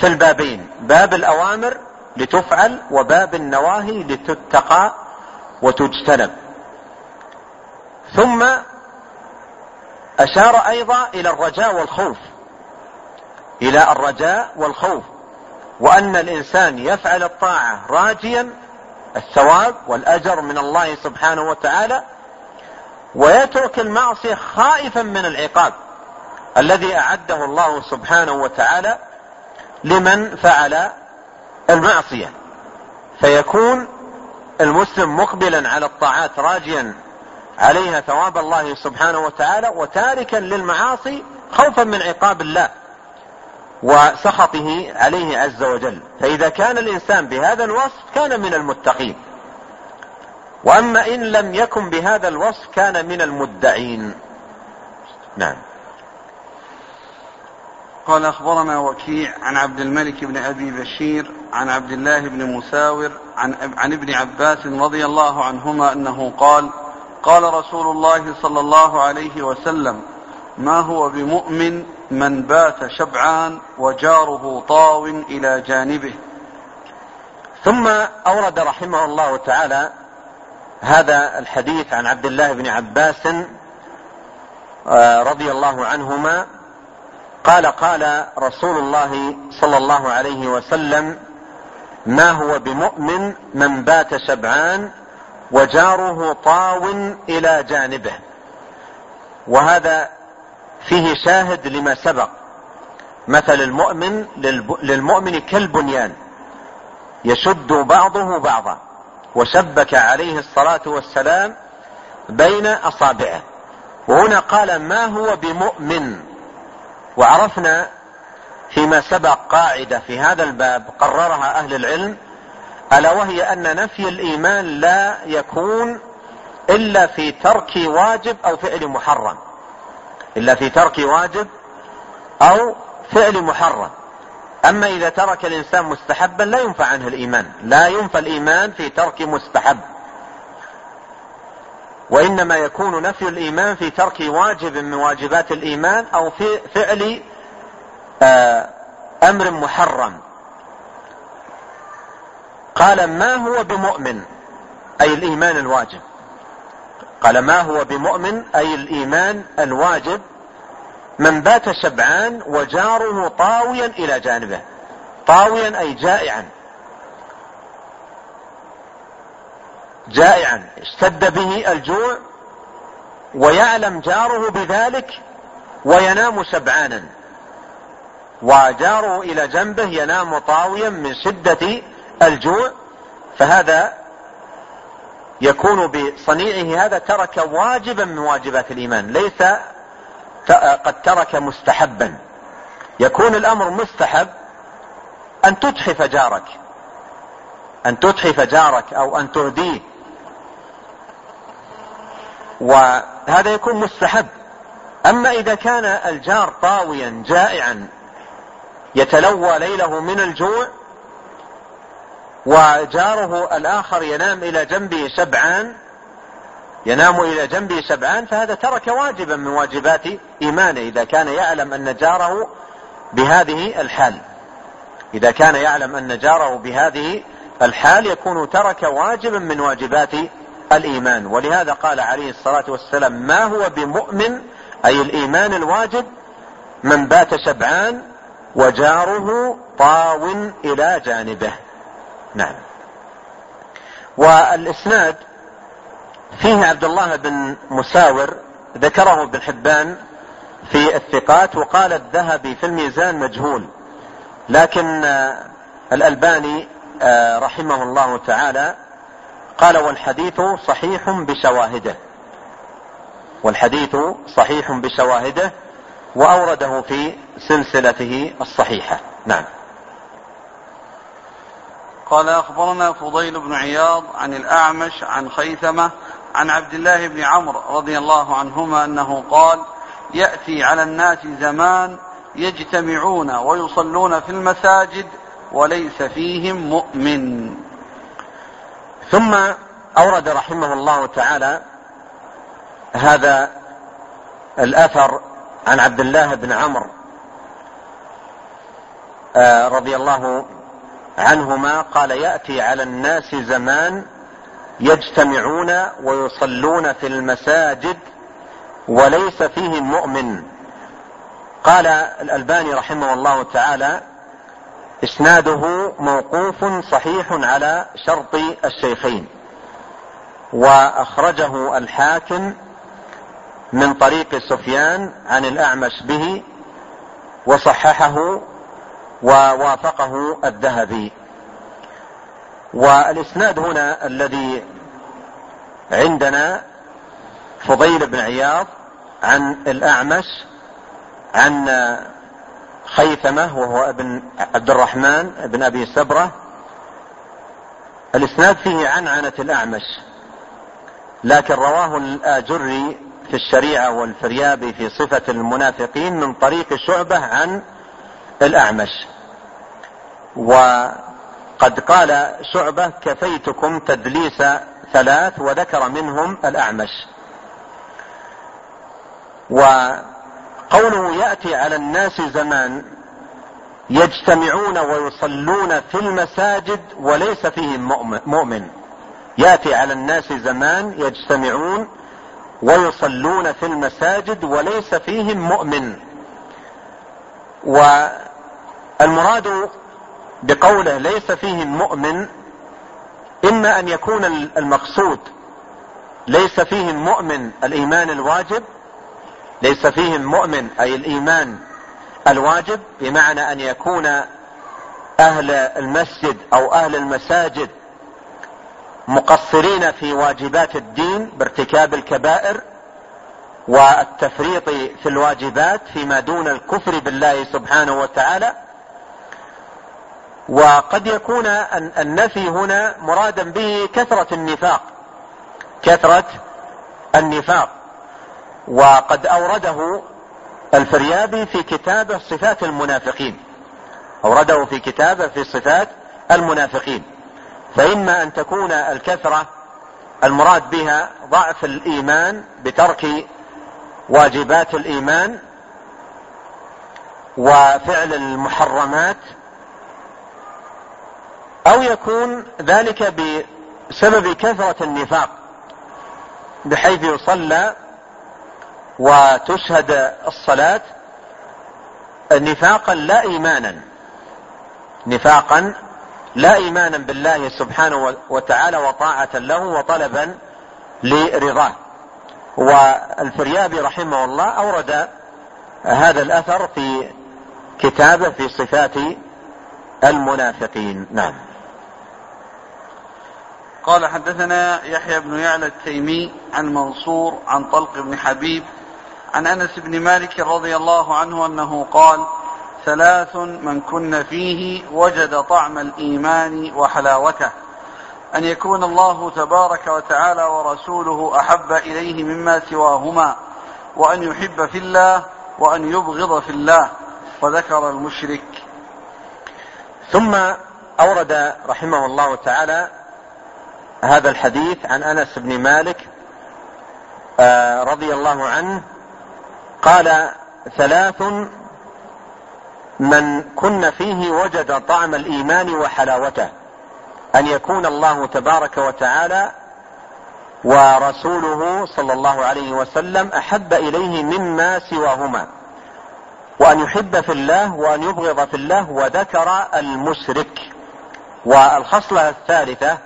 في البابين باب الأوامر لتفعل وباب النواهي لتتقى وتجتنب. ثم أشار أيضا إلى الرجاء والخوف إلى الرجاء والخوف وأن الإنسان يفعل الطاعة راجيا الثواب والأجر من الله سبحانه وتعالى ويترك المعصية خائفا من العقاب الذي أعده الله سبحانه وتعالى لمن فعل المعصية فيكون المسلم مقبلا على الطاعات راجيا عليها ثواب الله سبحانه وتعالى وتاركا للمعاصي خوفا من عقاب الله وسخطه عليه عز وجل. فإذا كان الإنسان بهذا الوصف كان من المتقين. وأما إن لم يكن بهذا الوصف كان من المدعين. نعم. قال أخبرنا وكيع عن عبد الملك بن أبي بشير عن عبد الله بن مساور عن, عن ابن عباس رضي الله عنهما أنه قال قال رسول الله صلى الله عليه وسلم ما هو بمؤمن من بات شبعان وجاره طاو إلى جانبه؟ ثم أورد رحمه الله تعالى هذا الحديث عن عبد الله بن عباس آه، رضي الله عنهما. قال قال رسول الله صلى الله عليه وسلم ما هو بمؤمن من بات شبعان وجاره طاو إلى جانبه. وهذا فيه شاهد لما سبق. مثل المؤمن للمؤمن كالبنيان. يشد بعضه بعضا. وشبك عليه الصلاة والسلام بين أصابعه. وهنا قال ما هو بمؤمن. وعرفنا فيما سبق قاعدة في هذا الباب قررها أهل العلم ألا وهي أن نفي الإيمان لا يكون إلا في ترك واجب أو فعل محرم. إلا في ترك واجب أو فعل محرم. أما إذا ترك الإنسان مستحبا لا ينفى عنه الإيمان. لا ينفى الإيمان في ترك مستحب. وإنما يكون نفي الإيمان في ترك واجب من واجبات الإيمان أو في فعل آه، أمر محرم. قال ما هو بمؤمن؟ أي الإيمان الواجب. قال ما هو بمؤمن؟ أي الإيمان الواجب. من بات شبعان وجاره طاويا إلى جانبه. طاويا أي جائعا. جائعا. اشتد به الجوع ويعلم جاره بذلك وينام شبعانا. وجاره إلى جنبه ينام طاويا من شدة الجوع فهذا يكون بصنيعه هذا ترك واجبا من واجبات الإيمان ليس قد ترك مستحبا. يكون الأمر مستحب أن تتحف جارك أن تتحف جارك أو أن تهديه وهذا يكون مستحب. أما إذا كان الجار طاويا جائعا يتلوى ليله من الجوع وجاره الآخر ينام إلى جنبه شبعان ينام إلى جنبه شبعان فهذا ترك واجبا من واجبات إيمانه إذا كان يعلم أن جاره بهذه الحال. إذا كان يعلم أن جاره بهذه الحال يكون ترك واجبا من واجبات الإيمان. ولهذا قال عليه الصلاة والسلام ما هو بمؤمن؟ أي الإيمان الواجب من بات شبعان وجاره طاو إلى جانبه. نعم. والإسناد فيه عبد الله بن مساور ذكره ابن حبان في الثقات وقال الذهبي في الميزان مجهول. لكن الألباني آه، رحمه الله تعالى قال والحديث صحيح بشواهده. والحديث صحيح بشواهده وأورده في سلسلته الصحيحة. نعم. قال أخبرنا فضيل بن عياض عن الأعمش عن خيثمة عن عبد الله بن عمرو رضي الله عنهما أنه قال يأتي على الناس زمان يجتمعون ويصلون في المساجد وليس فيهم مؤمن. ثم أورد رحمه الله تعالى هذا الأثر عن عبد الله بن عمرو آه، رضي الله عنهما قال يأتي على الناس زمان يجتمعون ويصلون في المساجد وليس فيهم مؤمن. قال الألباني رحمه الله تعالى إسناده موقوف صحيح على شرط الشيخين. وأخرجه الحاكم من طريق سفيان عن الأعمش به وصححه ووافقه الذهبي. والإسناد هنا الذي عندنا فضيل بن عياض عن الأعمش عن خيثمة وهو ابن عبد الرحمن بن أبي سبرة. الإسناد فيه عنعنة الأعمش لكن رواه الآجري في الشريعة والفريابي في صفة المنافقين من طريق شعبة عن الأعمش. وقد قال شعبة كفيتكم تدليس ثلاث وذكر منهم الأعمش وقوله يأتي على الناس زمان يجتمعون ويصلون في المساجد وليس فيهم مؤمن يأتي على الناس زمان يجتمعون ويصلون في المساجد وليس فيهم مؤمن. والمراد بقوله ليس فيهم مؤمن إما أن يكون المقصود ليس فيهم مؤمن الإيمان الواجب ليس فيهم مؤمن أي الإيمان الواجب بمعنى أن يكون أهل المسجد أو أهل المساجد مقصرين في واجبات الدين بارتكاب الكبائر والتفريط في الواجبات فيما دون الكفر بالله سبحانه وتعالى. وقد يكون النفي هنا مرادا به كثرة النفاق كثرة النفاق. وقد أورده الفريابي في كتابه صفات المنافقين. أورده في كتابه في صفات المنافقين. فإما أن تكون الكثرة المراد بها ضعف الإيمان بترك واجبات الإيمان وفعل المحرمات أو يكون ذلك بسبب كثرة النفاق بحيث يصلى وتشهد الصلاة نفاقا لا إيمانا نفاقا لا إيمانا بالله سبحانه وتعالى وطاعة له وطلبا لرضاه. والفريابي رحمه الله أورد هذا الأثر في كتابه في صفات المنافقين. نعم. قال حدثنا يحيى بن يعلى التيمي عن منصور عن طلق بن حبيب عن أنس بن مالك رضي الله عنه أنه قال ثلاث من كن فيه وجد طعم الإيمان وحلاوته. أن يكون الله تبارك وتعالى ورسوله أحب إليه مما سواهما وأن يحب في الله وأن يبغض في الله وذكر المشرك. ثم أورد رحمه الله تعالى هذا الحديث عن أنس بن مالك آه، رضي الله عنه قال ثلاث من كن فيه وجد طعم الإيمان وحلاوته. أن يكون الله تبارك وتعالى ورسوله صلى الله عليه وسلم أحب إليه مما سواهما. وأن يحب في الله وأن يبغض في الله وذكر المشرك. والخصلة الثالثة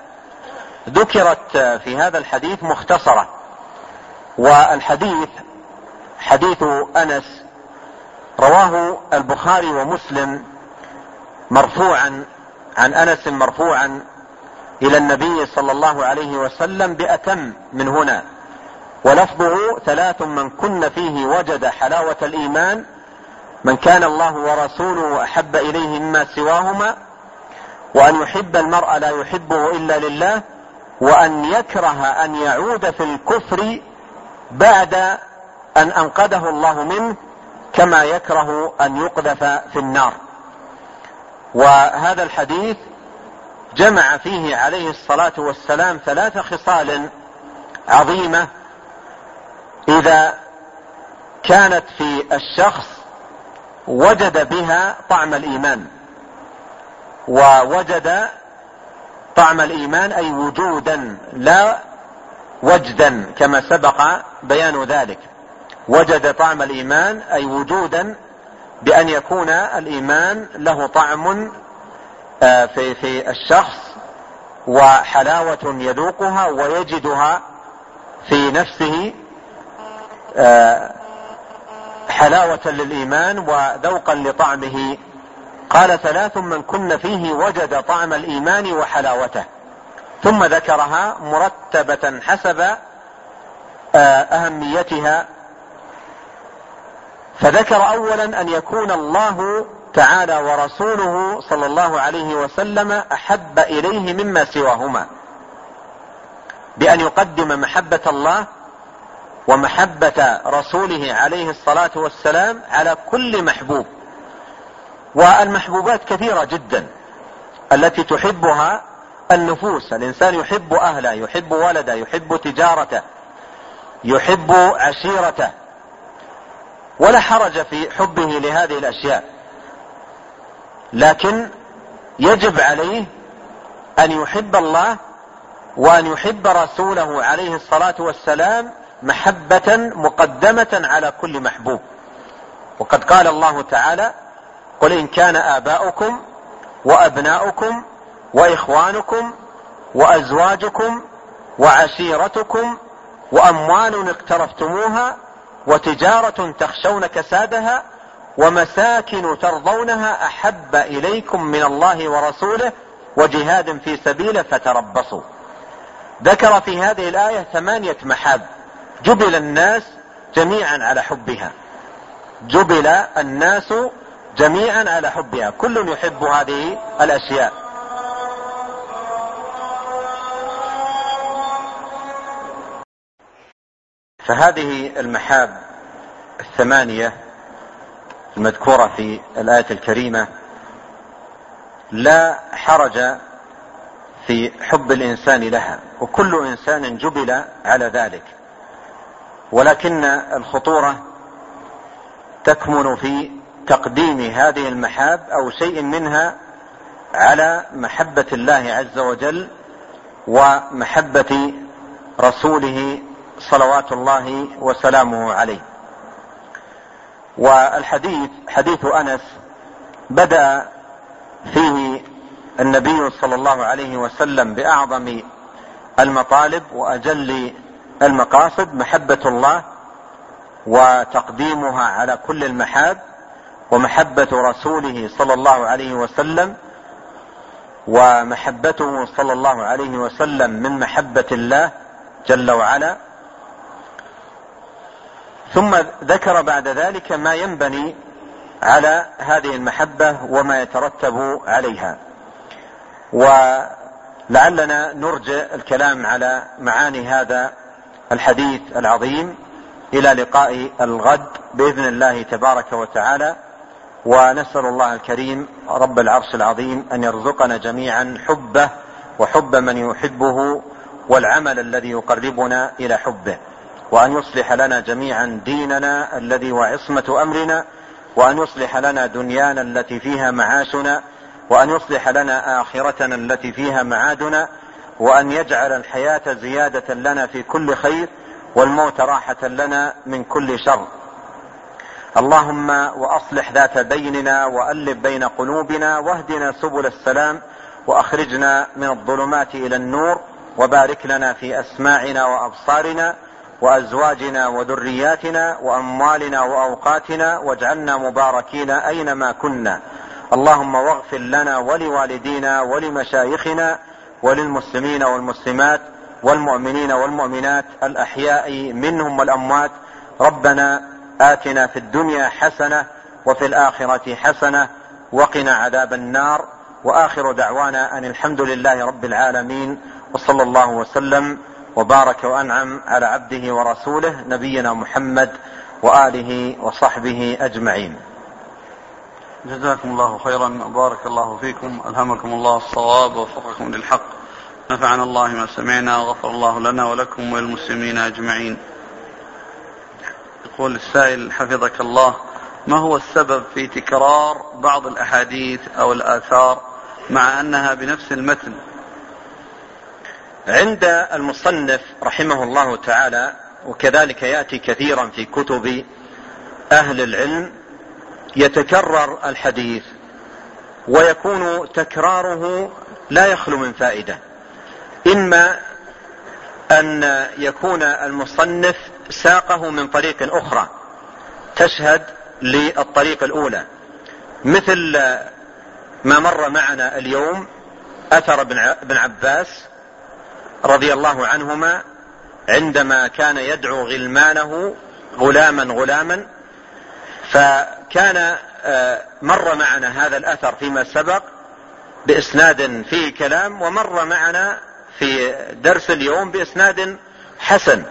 ذكرت في هذا الحديث مختصرة. والحديث حديث أنس رواه البخاري ومسلم مرفوعا عن أنس مرفوعا إلى النبي صلى الله عليه وسلم بأتم من هنا. ولفظه ثلاث من كن فيه وجد حلاوة الإيمان من كان الله ورسوله أحب إليه مما سواهما وأن يحب المرء لا يحبه إلا لله وأن يكره أن يعود في الكفر بعد أن أنقذه الله منه كما يكره أن يقذف في النار. وهذا الحديث جمع فيه عليه الصلاة والسلام ثلاث خصال عظيمة. إذا كانت في الشخص وجد بها طعم الإيمان. ووجد طعم الإيمان أي وجودا لا وجدا كما سبق بيان ذلك. وجد طعم الإيمان أي وجودا بأن يكون الإيمان له طعم آه، في في الشخص وحلاوة يذوقها ويجدها في نفسه آه، حلاوة للإيمان وذوقا لطعمه. قال ثلاث من كن فيه وجد طعم الإيمان وحلاوته. ثم ذكرها مرتبة حسب آه، أهميتها فذكر أولا أن يكون الله تعالى ورسوله صلى الله عليه وسلم أحب إليه مما سواهما. بأن يقدم محبة الله ومحبة رسوله عليه الصلاة والسلام على كل محبوب. والمحبوبات كثيرة جدا. التي تحبها النفوس. الإنسان يحب أهله يحب ولده يحب تجارته يحب عشيرته. ولا حرج في حبه لهذه الأشياء. لكن يجب عليه أن يحب الله وأن يحب رسوله عليه الصلاة والسلام محبة مقدمة على كل محبوب. وقد قال الله تعالى قل إن كان آباؤكم وأبناؤكم وإخوانكم وأزواجكم وعشيرتكم وأموال اقترفتموها وتجارة تخشون كسادها ومساكن ترضونها أحب إليكم من الله ورسوله وجهاد في سبيله فتربصوا. ذكر في هذه الآية ثمانية محاب. جبل الناس جميعا على حبها. جبل الناس جميعا على حبها. كل يحب هذه الأشياء. فهذه المحاب الثمانية المذكورة في الآية الكريمة لا حرج في حب الإنسان لها وكل إنسان جبل على ذلك. ولكن الخطورة تكمن في تقديم هذه المحاب أو شيء منها على محبة الله عز وجل ومحبة رسوله صلوات الله وسلامه عليه. والحديث حديث أنس بدأ فيه النبي صلى الله عليه وسلم بأعظم المطالب وأجل المقاصد محبة الله وتقديمها على كل المحاب ومحبة رسوله صلى الله عليه وسلم ومحبته صلى الله عليه وسلم من محبة الله جل وعلا. ثم ذكر بعد ذلك ما ينبني على هذه المحبة وما يترتب عليها. ولعلنا نرجع الكلام على معاني هذا الحديث العظيم إلى لقاء الغد بإذن الله تبارك وتعالى. ونسأل الله الكريم رب العرش العظيم أن يرزقنا جميعا حبه وحب من يحبه والعمل الذي يقربنا إلى حبه. وأن يصلح لنا جميعا ديننا الذي وعصمة أمرنا وأن يصلح لنا دنيانا التي فيها معاشنا وأن يصلح لنا آخرتنا التي فيها معادنا وأن يجعل الحياة زيادة لنا في كل خير والموت راحة لنا من كل شر. اللهم وأصلح ذات بيننا وألف بين قلوبنا واهدنا سبل السلام وأخرجنا من الظلمات إلى النور وبارك لنا في أسماعنا وأبصارنا وأزواجنا وذرياتنا وأموالنا وأوقاتنا واجعلنا مباركين أينما كنا. اللهم واغفر لنا ولوالدينا ولمشايخنا وللمسلمين والمسلمات والمؤمنين والمؤمنات الأحياء منهم والأموات. ربنا آتنا في الدنيا حسنة وفي الآخرة حسنة وقنا عذاب النار. وآخر دعوانا أن الحمد لله رب العالمين. وصلى الله وسلم وبارك وأنعم على عبده ورسوله نبينا محمد وآله وصحبه أجمعين. جزاكم الله خيرا بارك الله فيكم ألهمكم الله الصواب ووفقكم للحق. نفعنا الله ما سمعنا وغفر الله لنا ولكم وللمسلمين أجمعين. يقول السائل حفظك الله ما هو السبب في تكرار بعض الأحاديث أو الآثار مع أنها بنفس المتن؟ عند المصنف رحمه الله تعالى وكذلك يأتي كثيرا في كتب أهل العلم يتكرر الحديث ويكون تكراره لا يخلو من فائدة. إما أن يكون المصنف ساقه من طريق أخرى تشهد للطريق الأولى. مثل ما مر معنا اليوم أثر ابن عباس رضي الله عنهما عندما كان يدعو غلمانه غلاما غلاما فكان آه، مر معنا هذا الأثر فيما سبق بإسناد فيه كلام ومر معنا في درس اليوم بإسناد حسن.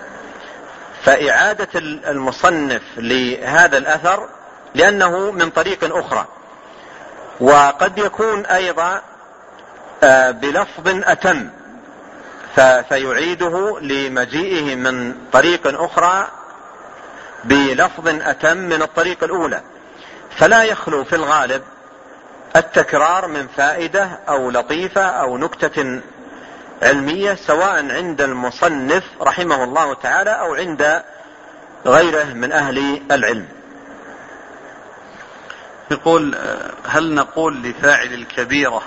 فإعادة المصنف لهذا الأثر لأنه من طريق أخرى. وقد يكون أيضا آه، بلفظ أتم. فيعيده لمجيئه من طريق أخرى بلفظ أتم من الطريق الأولى. فلا يخلو في الغالب التكرار من فائدة أو لطيفة أو نكتة علمية سواء عند المصنف رحمه الله تعالى أو عند غيره من أهل العلم. يقول هل نقول لفاعل الكبيرة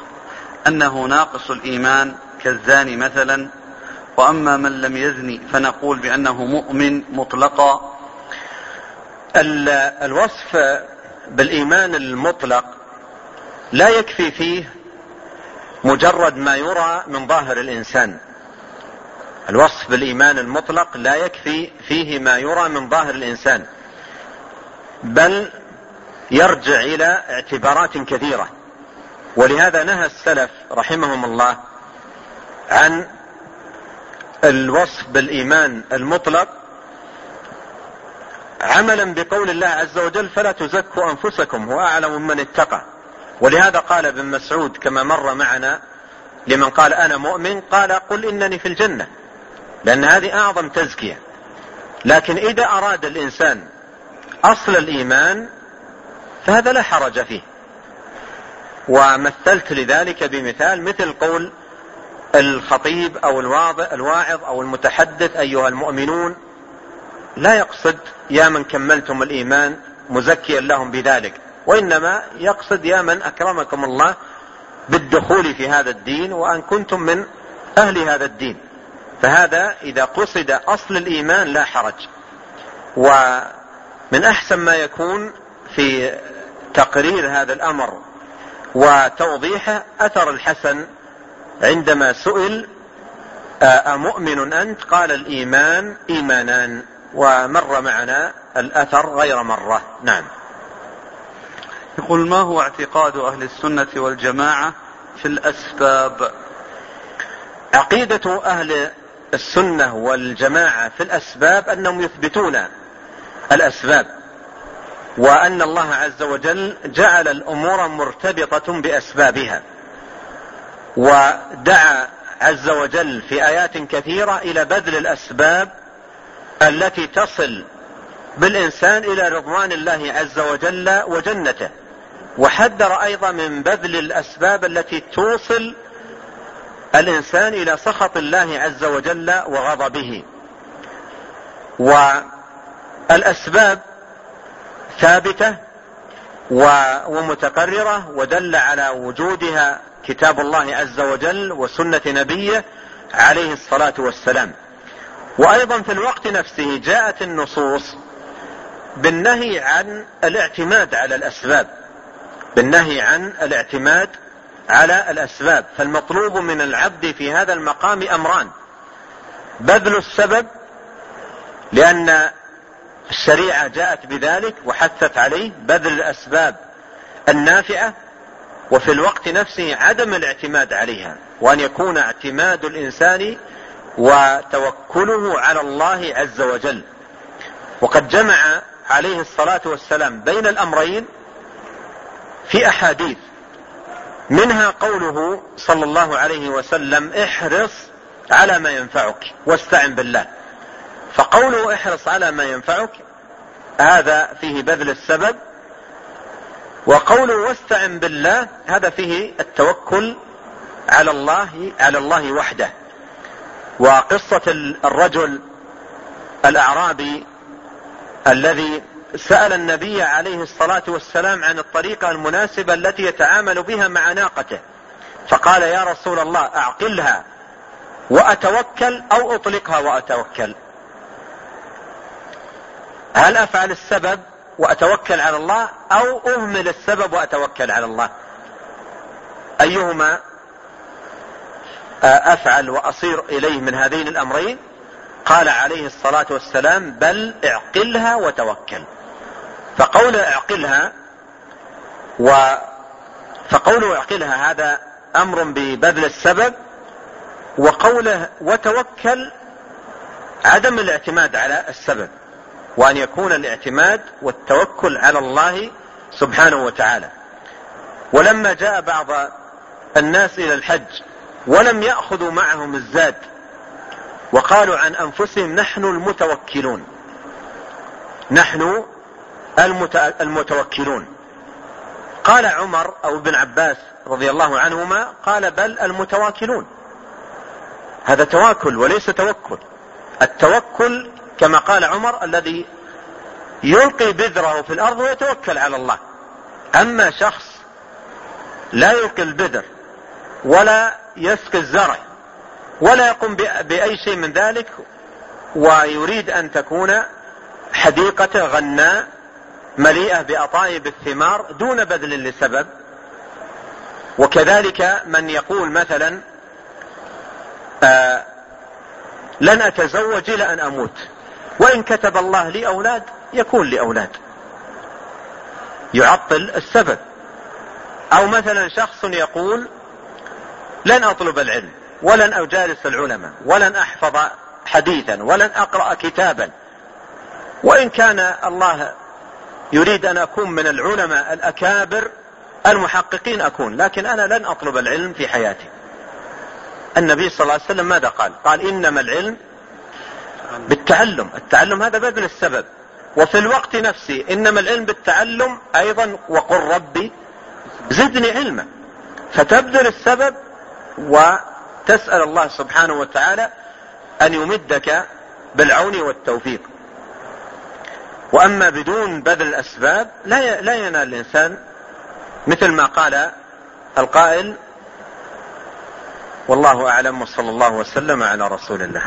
أنه ناقص الإيمان كالزاني مثلا؟ وأما من لم يزني فنقول بأنه مؤمن مطلقا. الوصف بالإيمان المطلق لا يكفي فيه مجرد ما يرى من ظاهر الإنسان. الوصف بالإيمان المطلق لا يكفي فيه ما يرى من ظاهر الإنسان بل يرجع إلى اعتبارات كثيرة. ولهذا نهى السلف رحمهم الله عن الوصف بالإيمان المطلق عملا بقول الله عز وجل فلا تزكوا أنفسكم هو أعلم من اتقى. ولهذا قال ابن مسعود كما مر معنا لمن قال أنا مؤمن قال قل إنني في الجنة لأن هذه أعظم تزكية. لكن إذا أراد الإنسان أصل الإيمان فهذا لا حرج فيه. ومثلت لذلك بمثال مثل قول الخطيب أو الواعظ أو المتحدث أيها المؤمنون لا يقصد يا من كملتم الإيمان مزكيا لهم بذلك وإنما يقصد يا من أكرمكم الله بالدخول في هذا الدين وأن كنتم من أهل هذا الدين. فهذا إذا قصد أصل الإيمان لا حرج. ومن أحسن ما يكون في تقرير هذا الأمر وتوضيحه أثر الحسن عندما سئل أمؤمن أنت؟ قال الإيمان إيمانان. ومر معنا الأثر غير مرة. نعم. يقول ما هو اعتقاد أهل السنة والجماعة في الأسباب؟ عقيدة أهل السنة والجماعة في الأسباب أنهم يثبتون الأسباب وأن الله عز وجل جعل الأمور مرتبطة بأسبابها. ودعا عز وجل في آيات كثيرة إلى بذل الأسباب التي تصل بالإنسان إلى رضوان الله عز وجل وجنته. وحذر أيضا من بذل الأسباب التي توصل الإنسان إلى سخط الله عز وجل وغضبه. والأسباب ثابتة ومتقررة ودل على وجودها كتاب الله عز وجل وسنة نبيه عليه الصلاة والسلام. وأيضا في الوقت نفسه جاءت النصوص بالنهي عن الاعتماد على الأسباب. بالنهي عن الاعتماد على الأسباب. فالمطلوب من العبد في هذا المقام أمران. بذل السبب لأن الشريعة جاءت بذلك وحثت عليه. بذل الأسباب النافعة وفي الوقت نفسه عدم الاعتماد عليها وأن يكون اعتماد الإنسان وتوكله على الله عز وجل. وقد جمع عليه الصلاة والسلام بين الأمرين في أحاديث منها قوله صلى الله عليه وسلم احرص على ما ينفعك واستعن بالله. فقوله احرص على ما ينفعك هذا فيه بذل السبب وقوله واستعن بالله هذا فيه التوكل على الله على الله وحده. وقصة الرجل الأعرابي الذي سأل النبي عليه الصلاة والسلام عن الطريقة المناسبة التي يتعامل بها مع ناقته. فقال يا رسول الله أعقلها وأتوكل أو أطلقها وأتوكل. هل أفعل السبب؟ وأتوكل على الله أو أهمل السبب وأتوكل على الله. أيهما أفعل وأصير إليه من هذين الأمرين؟ قال عليه الصلاة والسلام بل اعقلها وتوكل. فقول اعقلها و فقوله اعقلها هذا أمر ببذل السبب وقوله وتوكل عدم الاعتماد على السبب. وأن يكون الاعتماد والتوكل على الله سبحانه وتعالى. ولما جاء بعض الناس إلى الحج ولم يأخذوا معهم الزاد وقالوا عن أنفسهم نحن المتوكلون. نحن المتوكلون. قال عمر أو ابن عباس رضي الله عنهما قال بل المتواكلون. هذا تواكل وليس توكل. التوكل كما قال عمر الذي يلقي بذره في الأرض ويتوكل على الله. أما شخص لا يلقي البذر ولا يسقي الزرع ولا يقوم بأي شيء من ذلك ويريد أن تكون حديقته غناء مليئة بأطايب الثمار دون بذل لسبب. وكذلك من يقول مثلا آه لن أتزوج إلى أن أموت. وإن كتب الله لي أولاد يكون لي أولاد يعطل السبب. أو مثلا شخص يقول لن أطلب العلم ولن أجالس العلماء ولن أحفظ حديثا ولن أقرأ كتابا. وإن كان الله يريد أن أكون من العلماء الأكابر المحققين أكون لكن أنا لن أطلب العلم في حياتي. النبي صلى الله عليه وسلم ماذا قال؟ قال إنما العلم بالتعلم. التعلم هذا بذل السبب. وفي الوقت نفسه إنما العلم بالتعلم أيضا وقل ربي زدني علما. فتبذل السبب وتسأل الله سبحانه وتعالى أن يمدك بالعون والتوفيق. وأما بدون بذل الأسباب لا لا ينال الإنسان مثل ما قال القائل والله أعلم وصلى الله وسلم على رسول الله.